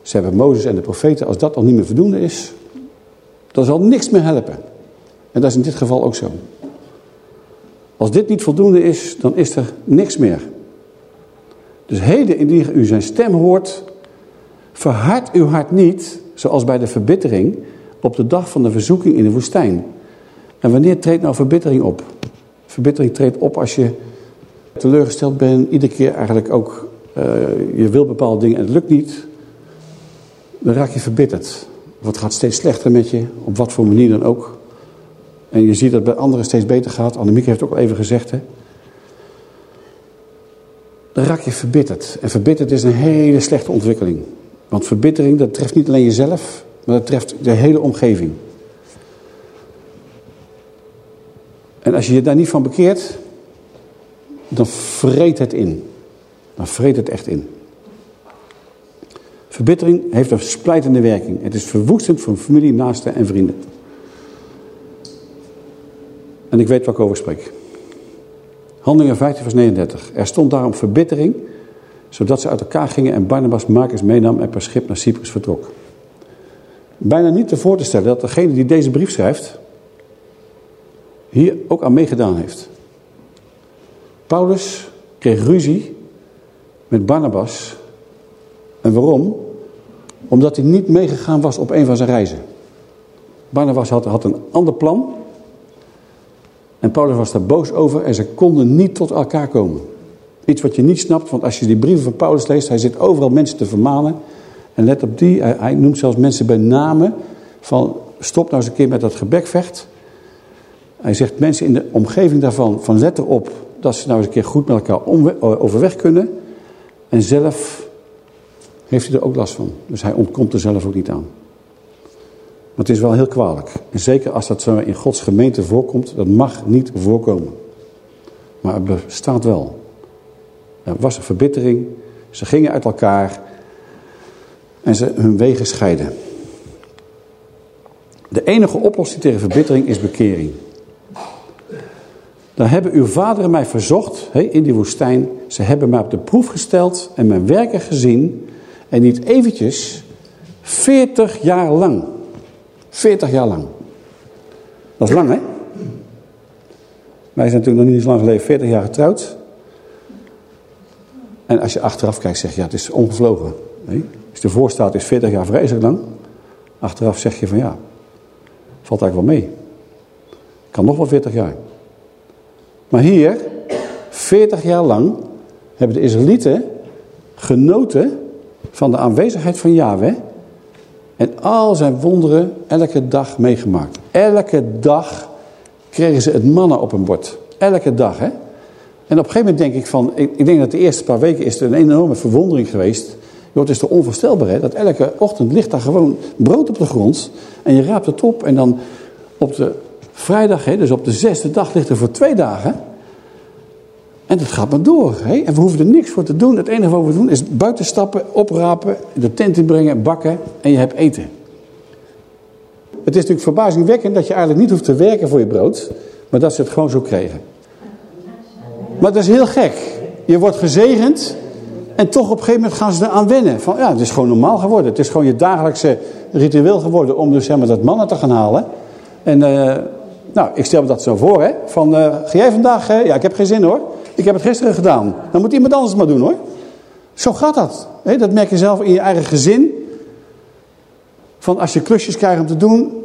ze hebben Mozes en de profeten, als dat al niet meer voldoende is, dan zal niks meer helpen. En dat is in dit geval ook zo. Als dit niet voldoende is, dan is er niks meer. Dus heden indien u zijn stem hoort, verhard uw hart niet, zoals bij de verbittering, op de dag van de verzoeking in de woestijn. En wanneer treedt nou verbittering op? Verbittering treedt op als je teleurgesteld bent, iedere keer eigenlijk ook, uh, je wil bepaalde dingen en het lukt niet. Dan raak je verbitterd. Of het gaat steeds slechter met je, op wat voor manier dan ook. En je ziet dat het bij anderen steeds beter gaat. Annemieke heeft het ook al even gezegd, hè. Dan raak je verbitterd. En verbitterd is een hele slechte ontwikkeling. Want verbittering, dat treft niet alleen jezelf, maar dat treft de hele omgeving. En als je je daar niet van bekeert, dan vreet het in. Dan vreet het echt in. Verbittering heeft een splijtende werking. Het is verwoestend voor familie, naasten en vrienden. En ik weet waar ik over spreek. Handelingen 15 vers 39. Er stond daarom verbittering, zodat ze uit elkaar gingen en Barnabas Marcus meenam en per schip naar Cyprus vertrok. Bijna niet te voor te stellen dat degene die deze brief schrijft, hier ook aan meegedaan heeft. Paulus kreeg ruzie met Barnabas. En waarom? Omdat hij niet meegegaan was op een van zijn reizen. Barnabas had, had een ander plan. En Paulus was daar boos over en ze konden niet tot elkaar komen. Iets wat je niet snapt, want als je die brieven van Paulus leest, hij zit overal mensen te vermanen. En let op die, hij, noemt zelfs mensen bij namen van stop nou eens een keer met dat gebekvecht. Hij zegt mensen in de omgeving daarvan, van let erop dat ze nou eens een keer goed met elkaar overweg kunnen. En zelf heeft hij er ook last van. Dus hij ontkomt er zelf ook niet aan. Maar het is wel heel kwalijk. En zeker als dat zo in Gods gemeente voorkomt, dat mag niet voorkomen. Maar het bestaat wel. Er was een verbittering, ze gingen uit elkaar en ze hun wegen scheiden. De enige oplossing tegen verbittering is bekering. Dan hebben uw vaderen mij verzocht in die woestijn. Ze hebben mij op de proef gesteld en mijn werken gezien. En niet eventjes, 40 jaar lang. 40 jaar lang. Dat is lang, hè? Wij zijn natuurlijk nog niet zo lang geleden 40 jaar getrouwd. En als je achteraf kijkt, zeg je, ja, het is ongevlogen. Nee? Als je ervoor staat, is 40 jaar vreselijk lang. Achteraf zeg je van, ja, valt eigenlijk wel mee. Kan nog wel 40 jaar. Maar hier, 40 jaar lang, hebben de Israëlieten genoten van de aanwezigheid van Yahweh. En al zijn wonderen elke dag meegemaakt. Elke dag kregen ze het mannen op een bord. Elke dag, hè. En op een gegeven moment denk ik van, ik, denk dat de eerste paar weken is er een enorme verwondering geweest. het is toch onvoorstelbaar hè, dat elke ochtend ligt daar gewoon brood op de grond. En je raapt het op en dan op de vrijdag, hè, dus op de zesde dag ligt er voor twee dagen. En dat gaat maar door. Hè? En we hoeven er niks voor te doen. Het enige wat we doen is buiten stappen, oprapen, de tent inbrengen, bakken en je hebt eten. Het is natuurlijk verbazingwekkend dat je eigenlijk niet hoeft te werken voor je brood. Maar dat ze het gewoon zo kregen. Maar dat is heel gek. Je wordt gezegend en toch op een gegeven moment gaan ze eraan wennen. Van, ja, het is gewoon normaal geworden. Het is gewoon je dagelijkse ritueel geworden om dus zeg dat mannen te gaan halen. En uh, nou, ik stel me dat zo voor. Hè? Van, uh, ga jij vandaag? Uh, ja, ik heb geen zin hoor. Ik heb het gisteren gedaan. Dan moet iemand anders maar doen hoor. Zo gaat dat. Dat merk je zelf in je eigen gezin. Van als je klusjes krijgt om te doen,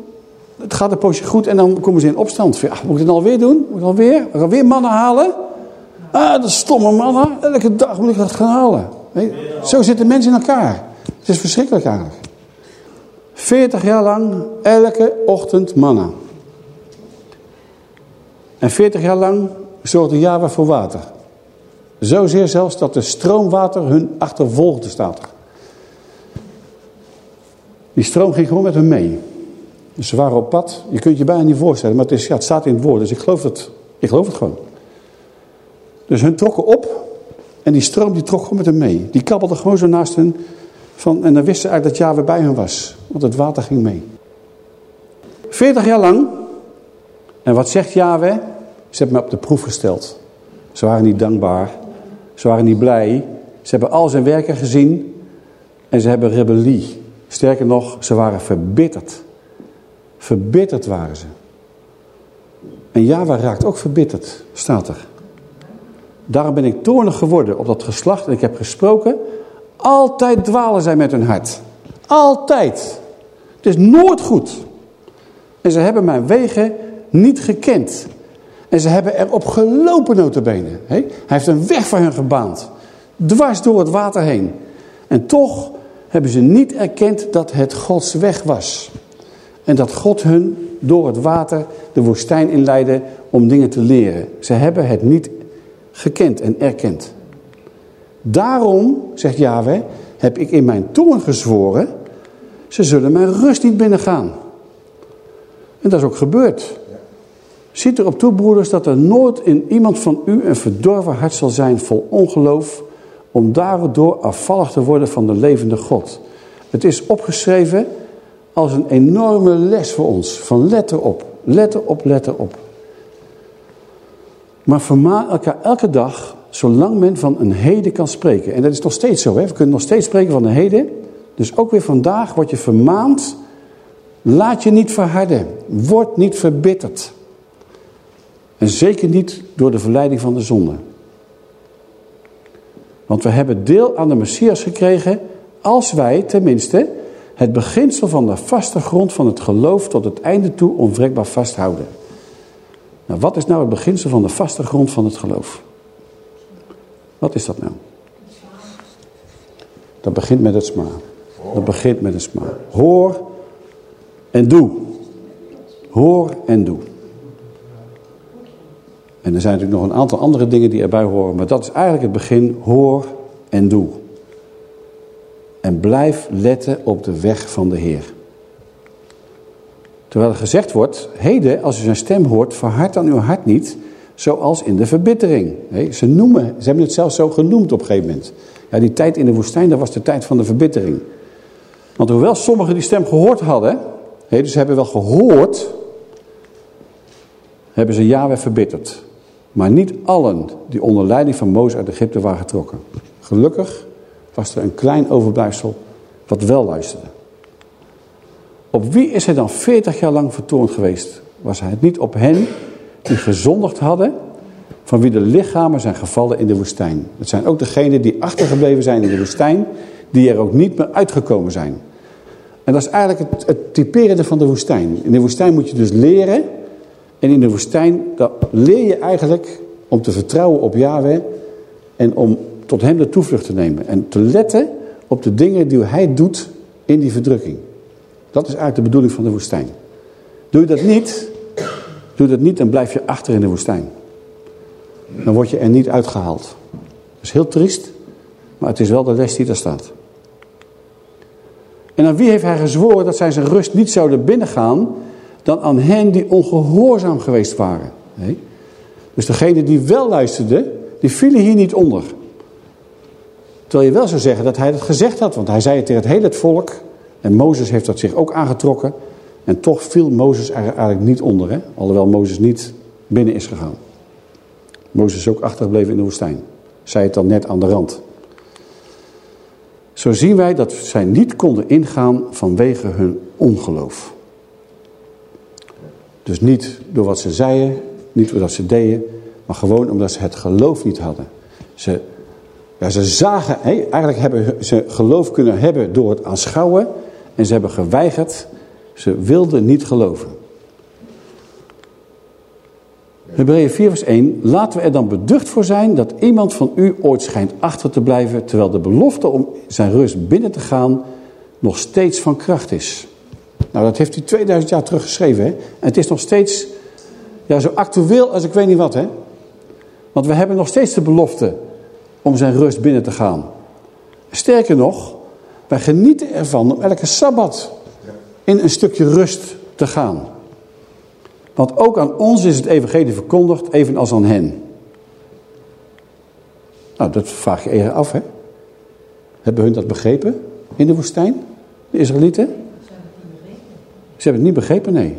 het gaat een poosje goed en dan komen ze in opstand. Van, moet ik het alweer doen? Moet ik alweer? Ik alweer mannen halen? Ah, dat stomme mannen. Elke dag moet ik dat gaan halen. Zo zitten mensen in elkaar. Het is verschrikkelijk eigenlijk. 40 jaar lang elke ochtend mannen. En 40 jaar lang zorgde Java voor water. Zozeer zelfs dat de stroomwater hun achtervolgde staat. Die stroom ging gewoon met hun mee. Dus ze waren op pad. Je kunt je bijna niet voorstellen, maar het, is, ja, het staat in het woord. Dus ik geloof het, ik geloof het gewoon. Dus hun trokken op en die stroom die trok gewoon met hem mee. Die kabbelde gewoon zo naast hen. Van, en dan wisten ze eigenlijk dat Java bij hen was. Want het water ging mee. 40 jaar lang. En wat zegt Yahweh? Ze hebben me op de proef gesteld. Ze waren niet dankbaar. Ze waren niet blij. Ze hebben al zijn werken gezien. En ze hebben rebellie. Sterker nog, ze waren verbitterd. Verbitterd waren ze. En Java raakt ook verbitterd, staat er. Daarom ben ik toornig geworden op dat geslacht en ik heb gesproken. Altijd dwalen zij met hun hart. Altijd. Het is nooit goed. En ze hebben mijn wegen niet gekend. En ze hebben erop gelopen notabene. Hij heeft een weg voor hen gebaand. Dwars door het water heen. En toch hebben ze niet erkend dat het Gods weg was. En dat God hun door het water de woestijn inleidde om dingen te leren. Ze hebben het niet gekend en erkend. Daarom, zegt Yahweh, heb ik in mijn toorn gezworen, ze zullen mijn rust niet binnengaan. En dat is ook gebeurd. Ziet erop toe, broeders, dat er nooit in iemand van u een verdorven hart zal zijn vol ongeloof, om daardoor afvallig te worden van de levende God. Het is opgeschreven als een enorme les voor ons, van letter op, letter op, letter op. Maar vermaan elkaar elke dag, zolang men van een heden kan spreken. En dat is nog steeds zo, hè? we kunnen nog steeds spreken van een heden. Dus ook weer vandaag word je vermaand, laat je niet verharden, word niet verbitterd. En zeker niet door de verleiding van de zonde. Want we hebben deel aan de Messias gekregen als wij tenminste het beginsel van de vaste grond van het geloof tot het einde toe onwrikbaar vasthouden. Nou, wat is nou het beginsel van de vaste grond van het geloof? Wat is dat nou? Dat begint met het sma. Dat begint met het sma. Hoor en doe. Hoor en doe. En er zijn natuurlijk nog een aantal andere dingen die erbij horen. Maar dat is eigenlijk het begin. Hoor en doe. En blijf letten op de weg van de Heer. Terwijl er gezegd wordt, heden als u zijn stem hoort, verhard dan uw hart niet, zoals in de verbittering. Ze, noemen, ze hebben het zelfs zo genoemd op een gegeven moment. Ja, die tijd in de woestijn, dat was de tijd van de verbittering. Want hoewel sommigen die stem gehoord hadden, dus ze hebben wel gehoord, hebben ze Yahweh verbitterd. Maar niet allen die onder leiding van Mozes uit Egypte waren getrokken. Gelukkig was er een klein overblijfsel wat wel luisterde. Op wie is hij dan 40 jaar lang vertoond geweest? Was hij het niet op hen die gezondigd hadden, van wie de lichamen zijn gevallen in de woestijn? Het zijn ook degenen die achtergebleven zijn in de woestijn, die er ook niet meer uitgekomen zijn. En dat is eigenlijk het, het typerende van de woestijn. In de woestijn moet je dus leren. En in de woestijn dan leer je eigenlijk om te vertrouwen op Yahweh. En om tot hem de toevlucht te nemen. En te letten op de dingen die hij doet in die verdrukking. Dat is eigenlijk de bedoeling van de woestijn. Doe je dat niet, doe dat niet dan blijf je achter in de woestijn. Dan word je er niet uitgehaald. Dat is heel triest, maar het is wel de les die daar staat. En aan wie heeft hij gezworen dat zij zijn rust niet zouden binnengaan... dan aan hen die ongehoorzaam geweest waren. Dus degene die wel luisterde, die vielen hier niet onder. Terwijl je wel zou zeggen dat hij het gezegd had. Want hij zei het tegen het hele volk. En Mozes heeft dat zich ook aangetrokken. En toch viel Mozes er eigenlijk niet onder. Hè? Alhoewel Mozes niet binnen is gegaan. Mozes is ook achtergebleven in de woestijn. Zei het dan net aan de rand. Zo zien wij dat zij niet konden ingaan vanwege hun ongeloof. Dus niet door wat ze zeiden, niet door wat ze deden, maar gewoon omdat ze het geloof niet hadden. Ze, ja, ze zagen, hè, eigenlijk hebben ze geloof kunnen hebben door het aanschouwen en ze hebben geweigerd, ze wilden niet geloven. Hebreeën 4 vers 1. Laten we er dan beducht voor zijn dat iemand van u ooit schijnt achter te blijven... terwijl de belofte om zijn rust binnen te gaan nog steeds van kracht is. Nou, dat heeft hij 2000 jaar terug geschreven. Hè? En het is nog steeds ja, zo actueel als ik weet niet wat. Hè? Want we hebben nog steeds de belofte om zijn rust binnen te gaan. Sterker nog, wij genieten ervan om elke Sabbat in een stukje rust te gaan. Want ook aan ons is het evangelie verkondigd, evenals aan hen. Nou, dat vraag je even af, hè? Hebben hun dat begrepen in de woestijn, de Israëlieten? Ze hebben het niet begrepen, nee.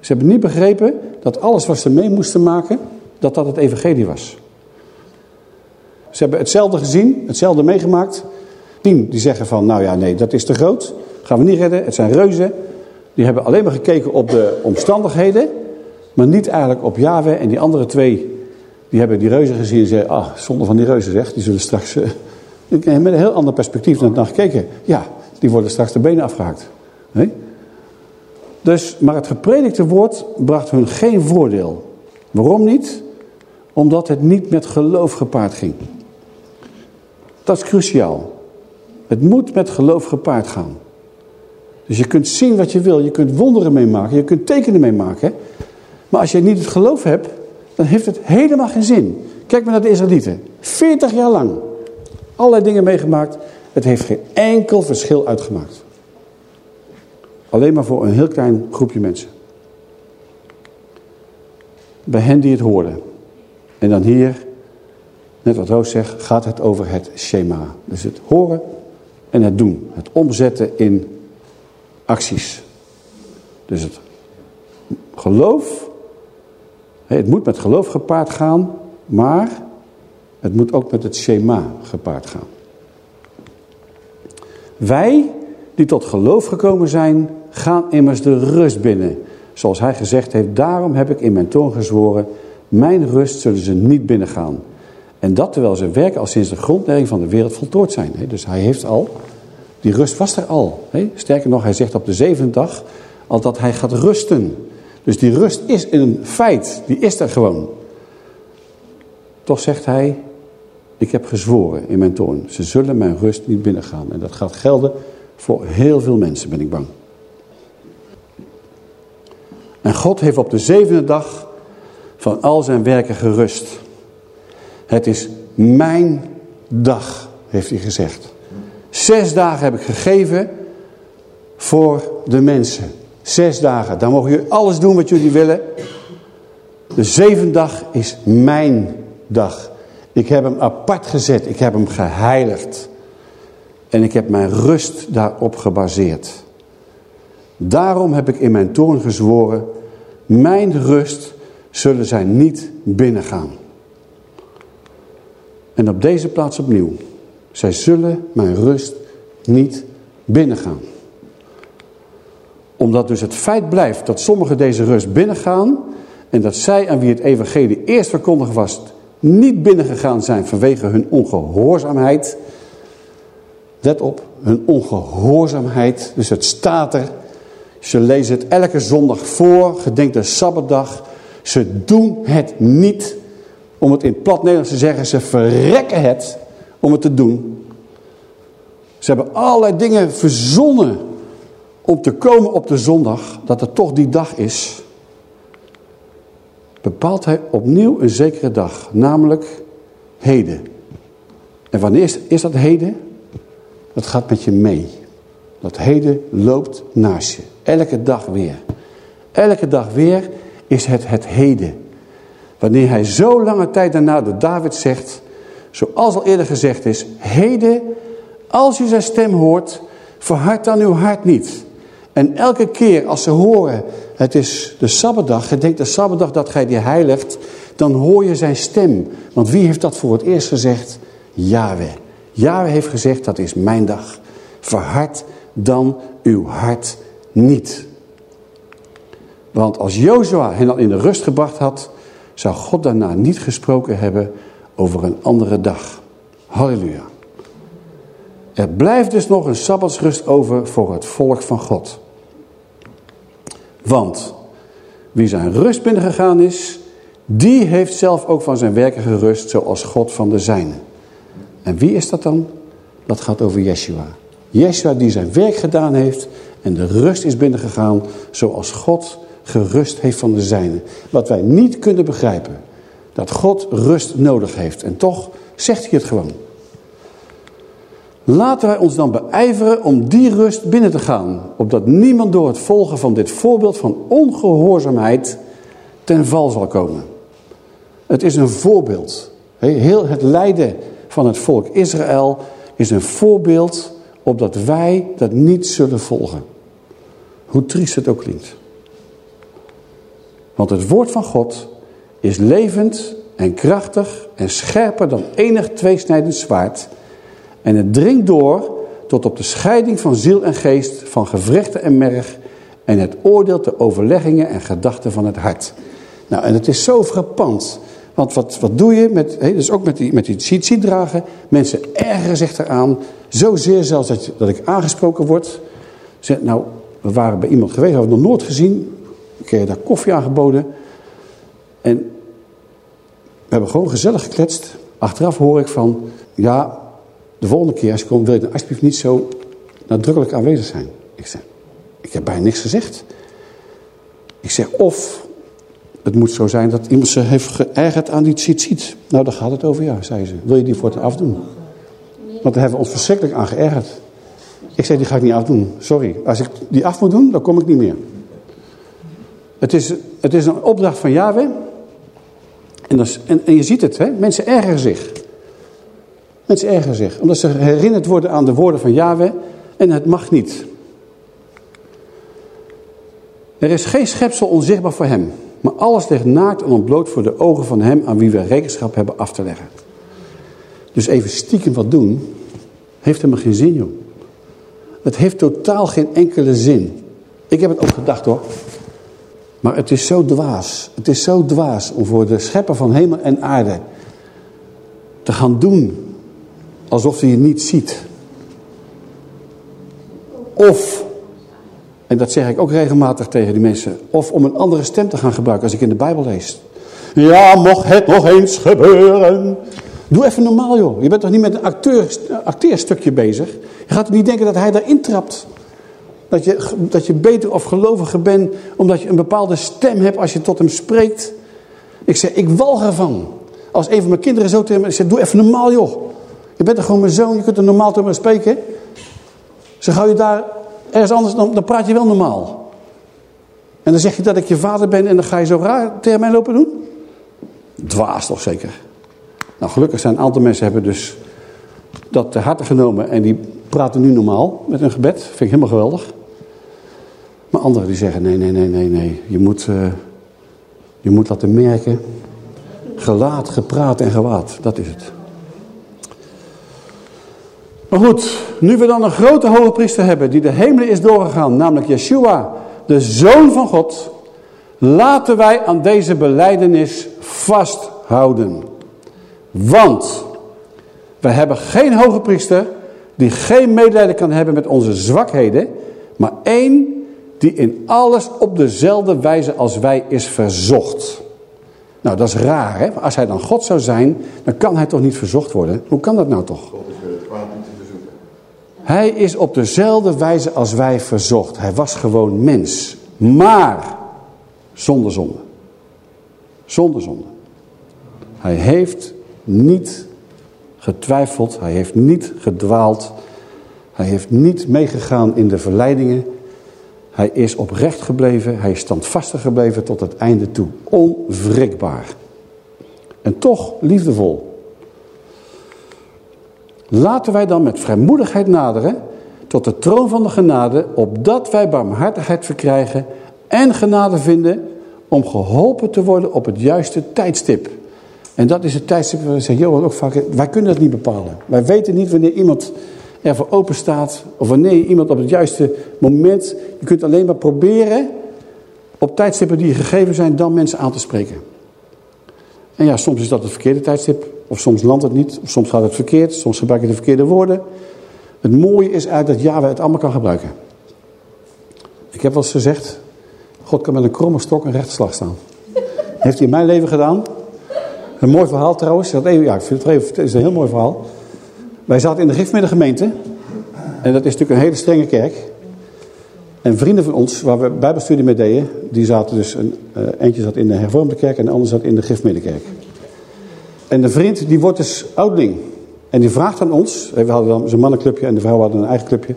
Ze hebben niet begrepen dat alles wat ze mee moesten maken, dat dat het evangelie was. Ze hebben hetzelfde gezien, hetzelfde meegemaakt. Tien die zeggen van, nou ja, nee, dat is te groot. Gaan we niet redden, het zijn reuzen. Die hebben alleen maar gekeken op de omstandigheden maar niet eigenlijk op Yahweh. En die andere twee, die hebben die reuzen gezien en zeiden, ah, zonder van die reuzen zeg, die zullen straks... *laughs* Uh, met een heel ander perspectief naar gekeken. Ja, die worden straks de benen afgehaakt. Nee? Dus, maar het gepredikte woord bracht hun geen voordeel. Waarom niet? Omdat het niet met geloof gepaard ging. Dat is cruciaal. Het moet met geloof gepaard gaan. Dus je kunt zien wat je wil. Je kunt wonderen meemaken. Je kunt tekenen meemaken. Maar als je niet het geloof hebt, dan heeft het helemaal geen zin. Kijk maar naar de Israëlieten. 40 jaar lang. Allerlei dingen meegemaakt. Het heeft geen enkel verschil uitgemaakt. Alleen maar voor een heel klein groepje mensen. Bij hen die het hoorden. En dan hier, net wat Roos zegt, gaat het over het schema. Dus het horen en het doen. Het omzetten in acties. Dus het geloof het moet met geloof gepaard gaan, maar het moet ook met het schema gepaard gaan. Wij die tot geloof gekomen zijn, gaan immers de rust binnen. Zoals hij gezegd heeft, daarom heb ik in mijn toon gezworen, mijn rust zullen ze niet binnengaan. En dat terwijl ze werken al sinds de grondlegging van de wereld voltooid zijn. Dus hij heeft al, die rust was er al. Sterker nog, hij zegt op de zevende dag al dat hij gaat rusten. Dus die rust is een feit, die is er gewoon. Toch zegt hij, ik heb gezworen in mijn toorn, ze zullen mijn rust niet binnengaan. En dat gaat gelden voor heel veel mensen, ben ik bang. En God heeft op de zevende dag van al zijn werken gerust. Het is mijn dag, heeft hij gezegd. Zes dagen heb ik gegeven voor de mensen. Zes dagen. Dan mogen jullie alles doen wat jullie willen. De zevende dag is mijn dag. Ik heb hem apart gezet. Ik heb hem geheiligd. En ik heb mijn rust daarop gebaseerd. Daarom heb ik in mijn toorn gezworen. Mijn rust zullen zij niet binnengaan. En op deze plaats opnieuw. Zij zullen mijn rust niet binnengaan. Omdat dus het feit blijft dat sommigen deze rust binnengaan... en dat zij aan wie het evangelie eerst verkondigd was... niet binnengegaan zijn vanwege hun ongehoorzaamheid... Let op, hun ongehoorzaamheid. Dus het staat er. Ze lezen het elke zondag voor, gedenkt de Sabbatdag. Ze doen het niet, om het in plat Nederlands te zeggen, ze verrekken het om het te doen. Ze hebben allerlei dingen verzonnen om te komen op de zondag, dat het toch die dag is. Bepaalt hij opnieuw een zekere dag, namelijk heden. En wanneer is, is dat heden? Dat gaat met je mee. Dat heden loopt naast je. Elke dag weer. Elke dag weer is het het heden. Wanneer hij zo lange tijd daarna door David zegt, zoals al eerder gezegd is, heden, als u zijn stem hoort, verhard dan uw hart niet. En elke keer als ze horen, het is de Sabbatdag, gedenk de Sabbatdag dat gij die heiligt, dan hoor je zijn stem. Want wie heeft dat voor het eerst gezegd? Yahweh. Yahweh heeft gezegd, dat is mijn dag. Verhard dan uw hart niet. Want als Jozua hen al in de rust gebracht had, zou God daarna niet gesproken hebben over een andere dag. Halleluja. Er blijft dus nog een sabbatsrust over voor het volk van God. Want wie zijn rust binnengegaan is, die heeft zelf ook van zijn werken gerust, zoals God van de zijne. En wie is dat dan? Dat gaat over Yeshua. Yeshua die zijn werk gedaan heeft en de rust is binnengegaan zoals God gerust heeft van de zijne. Wat wij niet kunnen begrijpen. Dat God rust nodig heeft. En toch zegt hij het gewoon. Laten wij ons dan beijveren om die rust binnen te gaan. Opdat niemand door het volgen van dit voorbeeld van ongehoorzaamheid ten val zal komen. Het is een voorbeeld. Heel het lijden van het volk Israël is een voorbeeld opdat wij dat niet zullen volgen. Hoe triest het ook klinkt. Want het woord van God is levend en krachtig en scherper dan enig tweesnijdend zwaard. En het dringt door tot op de scheiding van ziel en geest, van gewrichten en merg. En het oordeelt de overleggingen en gedachten van het hart. Nou, en het is zo frappant. Want wat, wat doe je met, dus ook met die, met die dragen. Mensen ergeren zich eraan. Zozeer zelfs dat, dat ik aangesproken word. Zeg, nou, we waren bij iemand geweest, hadden we nog nooit gezien. Ik kreeg daar koffie aangeboden. En we hebben gewoon gezellig gekletst. Achteraf hoor ik van, ja, de volgende keer als je komt wil je dan alsjeblieft niet zo nadrukkelijk aanwezig zijn. Ik zeg, ik heb bijna niks gezegd. Ik zeg, of het moet zo zijn dat iemand zich heeft geërgerd aan die tzitzit. Nou, daar gaat het over, ja, zei ze. Wil je die voor het afdoen? Want daar hebben we ons verschrikkelijk aan geërgerd. Ik zei, die ga ik niet afdoen. Sorry. Als ik die af moet doen, dan kom ik niet meer. Het is, het is een opdracht van Yahweh. En, dat en, je ziet het, hè? mensen ergeren zich. Mensen ergeren zich. Omdat ze herinnerd worden aan de woorden van Yahweh. En het mag niet. Er is geen schepsel onzichtbaar voor hem. Maar alles ligt naakt en ontbloot voor de ogen van hem aan wie we rekenschap hebben af te leggen. Dus even stiekem wat doen, heeft helemaal geen zin joh. Het heeft totaal geen enkele zin. Ik heb het ook gedacht hoor. Maar het is zo dwaas. Het is zo dwaas om voor de schepper van hemel en aarde te gaan doen alsof hij je niet ziet. Of en dat zeg ik ook regelmatig tegen die mensen. Of om een andere stem te gaan gebruiken als ik in de Bijbel lees. Ja, mocht het nog eens gebeuren. Doe even normaal joh. Je bent toch niet met een acteur, acteerstukje bezig. Je gaat niet denken dat hij daarin trapt. Dat je, dat je beter of geloviger bent omdat je een bepaalde stem hebt als je tot hem spreekt. Ik zeg, ik walg ervan. Als een van mijn kinderen zo tegen me zegt, doe even normaal joh. Je bent toch gewoon mijn zoon, je kunt er normaal tegen me spreken. Ze gauw je daar Ergens anders, dan, dan praat je wel normaal. En dan zeg je dat ik je vader ben en dan ga je zo raar tegen mij lopen doen? Dwaas toch zeker. Nou, gelukkig zijn een aantal mensen hebben dus dat te harte genomen en die praten nu normaal met een gebed. Vind ik helemaal geweldig. Maar anderen die zeggen, nee, nee, nee, nee, nee. Je moet, uh, je moet laten merken. Gelaat, gepraat en gewaad. Dat is het. Maar goed, nu we dan een grote hoge priester hebben die de hemelen is doorgegaan, namelijk Yeshua, de Zoon van God, laten wij aan deze beleidenis vasthouden. Want we hebben geen hoge priester die geen medelijden kan hebben met onze zwakheden, maar één die in alles op dezelfde wijze als wij is verzocht. Nou, dat is raar, hè? Als hij dan God zou zijn, dan kan hij toch niet verzocht worden? Hoe kan dat nou toch? Hij is op dezelfde wijze als wij verzocht. Hij was gewoon mens. Maar zonder zonde. Zonder zonde. Hij heeft niet getwijfeld. Hij heeft niet gedwaald. Hij heeft niet meegegaan in de verleidingen. Hij is oprecht gebleven. Hij is standvastig gebleven tot het einde toe. Onwrikbaar. En toch liefdevol. Laten wij dan met vrijmoedigheid naderen tot de troon van de genade, opdat wij barmhartigheid verkrijgen en genade vinden om geholpen te worden op het juiste tijdstip. En dat is het tijdstip waar we zeggen, Johan ook vaak, wij kunnen dat niet bepalen. Wij weten niet wanneer iemand ervoor open staat, of wanneer iemand op het juiste moment, je kunt alleen maar proberen op tijdstippen die gegeven zijn, dan mensen aan te spreken. En ja, soms is dat het verkeerde tijdstip. Of soms landt het niet. Of soms gaat het verkeerd. Soms gebruik je de verkeerde woorden. Het mooie is eigenlijk dat Yahweh het allemaal kan gebruiken. Ik heb wel eens gezegd. God kan met een kromme stok een rechte slag staan. Heeft hij in mijn leven gedaan. Een mooi verhaal trouwens. Dat, ja, ik vind het, is een heel mooi verhaal. Wij zaten in de gemeente. En dat is natuurlijk een hele strenge kerk. En vrienden van ons, waar we bijbelstudie mee deden, die zaten dus, een, uh, eentje zat in de hervormde kerk en de ander zat in de gifmiddenkerk. En de vriend, die wordt dus oudeling. En die vraagt aan ons, we hadden dan zijn mannenclubje en de vrouw hadden een eigen clubje.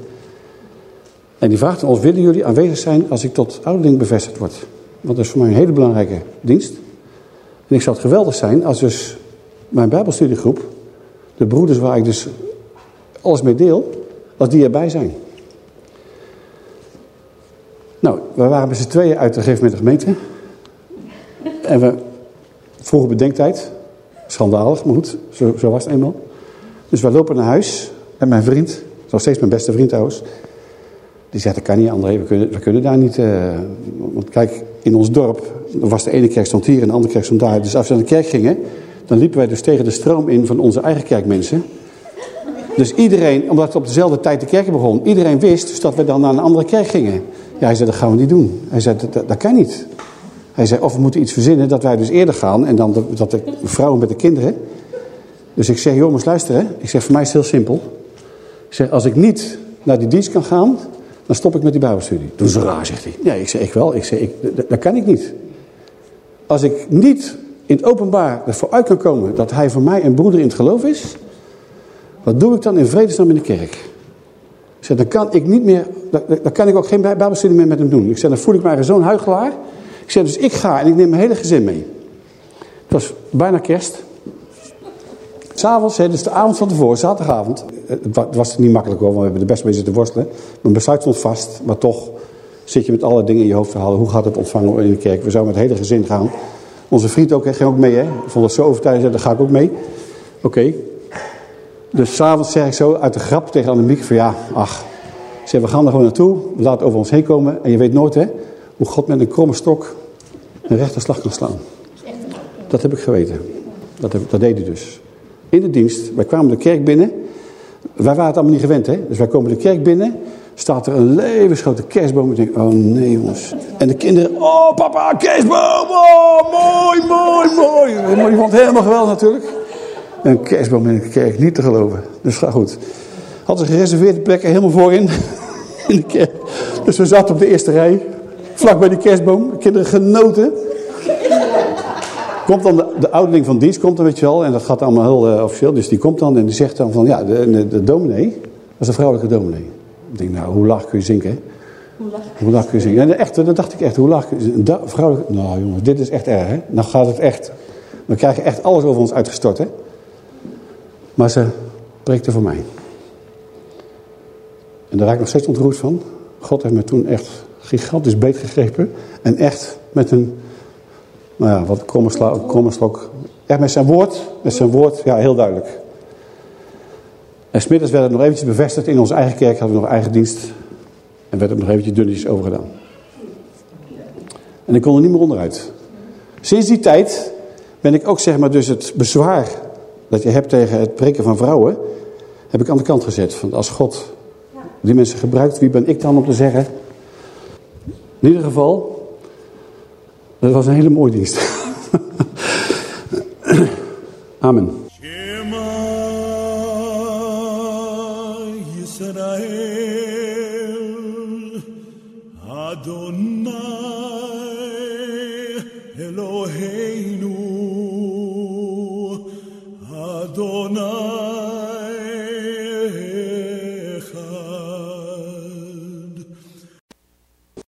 En die vraagt aan ons, willen jullie aanwezig zijn als ik tot oudeling bevestigd word? Want dat is voor mij een hele belangrijke dienst. En ik zou het geweldig zijn als dus mijn bijbelstudiegroep, de broeders waar ik dus alles mee deel, als die erbij zijn. Nou, we waren met z'n tweeën uit de geef met de gemeente. En we vroegen bedenktijd. Schandalig, maar goed, zo, zo, was het eenmaal. Dus we lopen naar huis. En mijn vriend, nog steeds mijn beste vriend trouwens. Die zegt, dat kan niet André, we kunnen, we kunnen daar niet... Uh, want kijk, in ons dorp was de ene kerk stond hier en de andere kerk stond daar. Dus als we naar de kerk gingen, dan liepen wij dus tegen de stroom in van onze eigen kerkmensen. Dus iedereen, omdat het op dezelfde tijd de kerk begon, iedereen wist dus dat we dan naar een andere kerk gingen. Ja, hij zei, dat gaan we niet doen. Hij zei, dat, kan niet. Hij zei, of we moeten iets verzinnen dat wij dus eerder gaan. En dan dat de vrouwen met de kinderen. Dus ik zeg, jongens, luister hè. Ik zeg, voor mij is het heel simpel. Ik zeg, als ik niet naar die dienst kan gaan, dan stop ik met die bijbelstudie. Doe ze raar, zegt hij. Ja, ik zeg, ik wel. Ik zeg, ik, dat, kan ik niet. Als ik niet in het openbaar ervoor uit kan komen dat hij voor mij een broeder in het geloof is. Wat doe ik dan in vredesnaam in de kerk? Ik zeg, dan kan ik niet meer, dan, kan ik ook geen bijbelstudie meer met hem doen. Ik zeg, dan voel ik mij zo'n huigelaar. Ik zeg, dus ik ga en ik neem mijn hele gezin mee. Het was bijna kerst. S'avonds, dus de avond van tevoren, zaterdagavond. Het was niet makkelijk hoor, want we hebben er best mee zitten worstelen. Mijn besluit stond vast, maar toch zit je met alle dingen in je hoofd te halen. Hoe gaat het ontvangen in de kerk? We zouden met het hele gezin gaan. Onze vriend ook, ging ook mee hè. Ik vond het zo overtuigend, daar ga ik ook mee. Oké, dus s'avonds zeg ik zo uit de grap tegen Annemiek van ja, ach. zeg, we gaan er gewoon naartoe, we laten over ons heen komen. En je weet nooit hè, hoe God met een kromme stok een rechterslag kan slaan. Dat heb ik geweten. Dat, heb, dat deed hij dus. In de dienst, wij kwamen de kerk binnen. Wij waren het allemaal niet gewend hè. Dus wij komen de kerk binnen. Staat er een levensgrote kerstboom. Ik denk, oh nee jongens. En de kinderen, oh papa, kerstboom. Oh, mooi, mooi, mooi. Je vond het helemaal geweldig natuurlijk. Een kerstboom in de kerk, niet te geloven. Dus ga goed. Hadden ze gereserveerde plekken helemaal voorin *laughs* in de kerk. Dus we zaten op de eerste rij, vlak bij die kerstboom. De kinderen genoten. Komt dan de, de ouderling van dienst, komt dan weet je wel. En dat gaat allemaal heel uh, officieel. Dus die komt dan en die zegt dan van, ja, de, de, de dominee. Dat is een vrouwelijke dominee. Ik denk, nou, hoe laag kun je zinken, Hoe laag kun je zingen? En echt, dat dacht ik echt, hoe laag kun je zingen? Vrouwelijke, nou jongens, dit is echt erg, hè. Dan gaat het echt, we krijgen echt alles over ons uitgestort, hè. Maar ze preekte voor mij. En daar raak ik nog steeds ontroerd van. God heeft me toen echt gigantisch beet gegrepen. En echt met een, nou ja, wat kromme slok. Echt met zijn woord, met zijn woord, ja, heel duidelijk. En smiddags werd het nog eventjes bevestigd. In onze eigen kerk hadden we nog eigen dienst. En werd het nog eventjes dunnetjes overgedaan. En ik kon er niet meer onderuit. Sinds die tijd ben ik ook zeg maar dus het bezwaar dat je hebt tegen het prikken van vrouwen, heb ik aan de kant gezet. Want als God die mensen gebruikt, wie ben ik dan om te zeggen? In ieder geval, dat was een hele mooie dienst. *clears throat* Amen.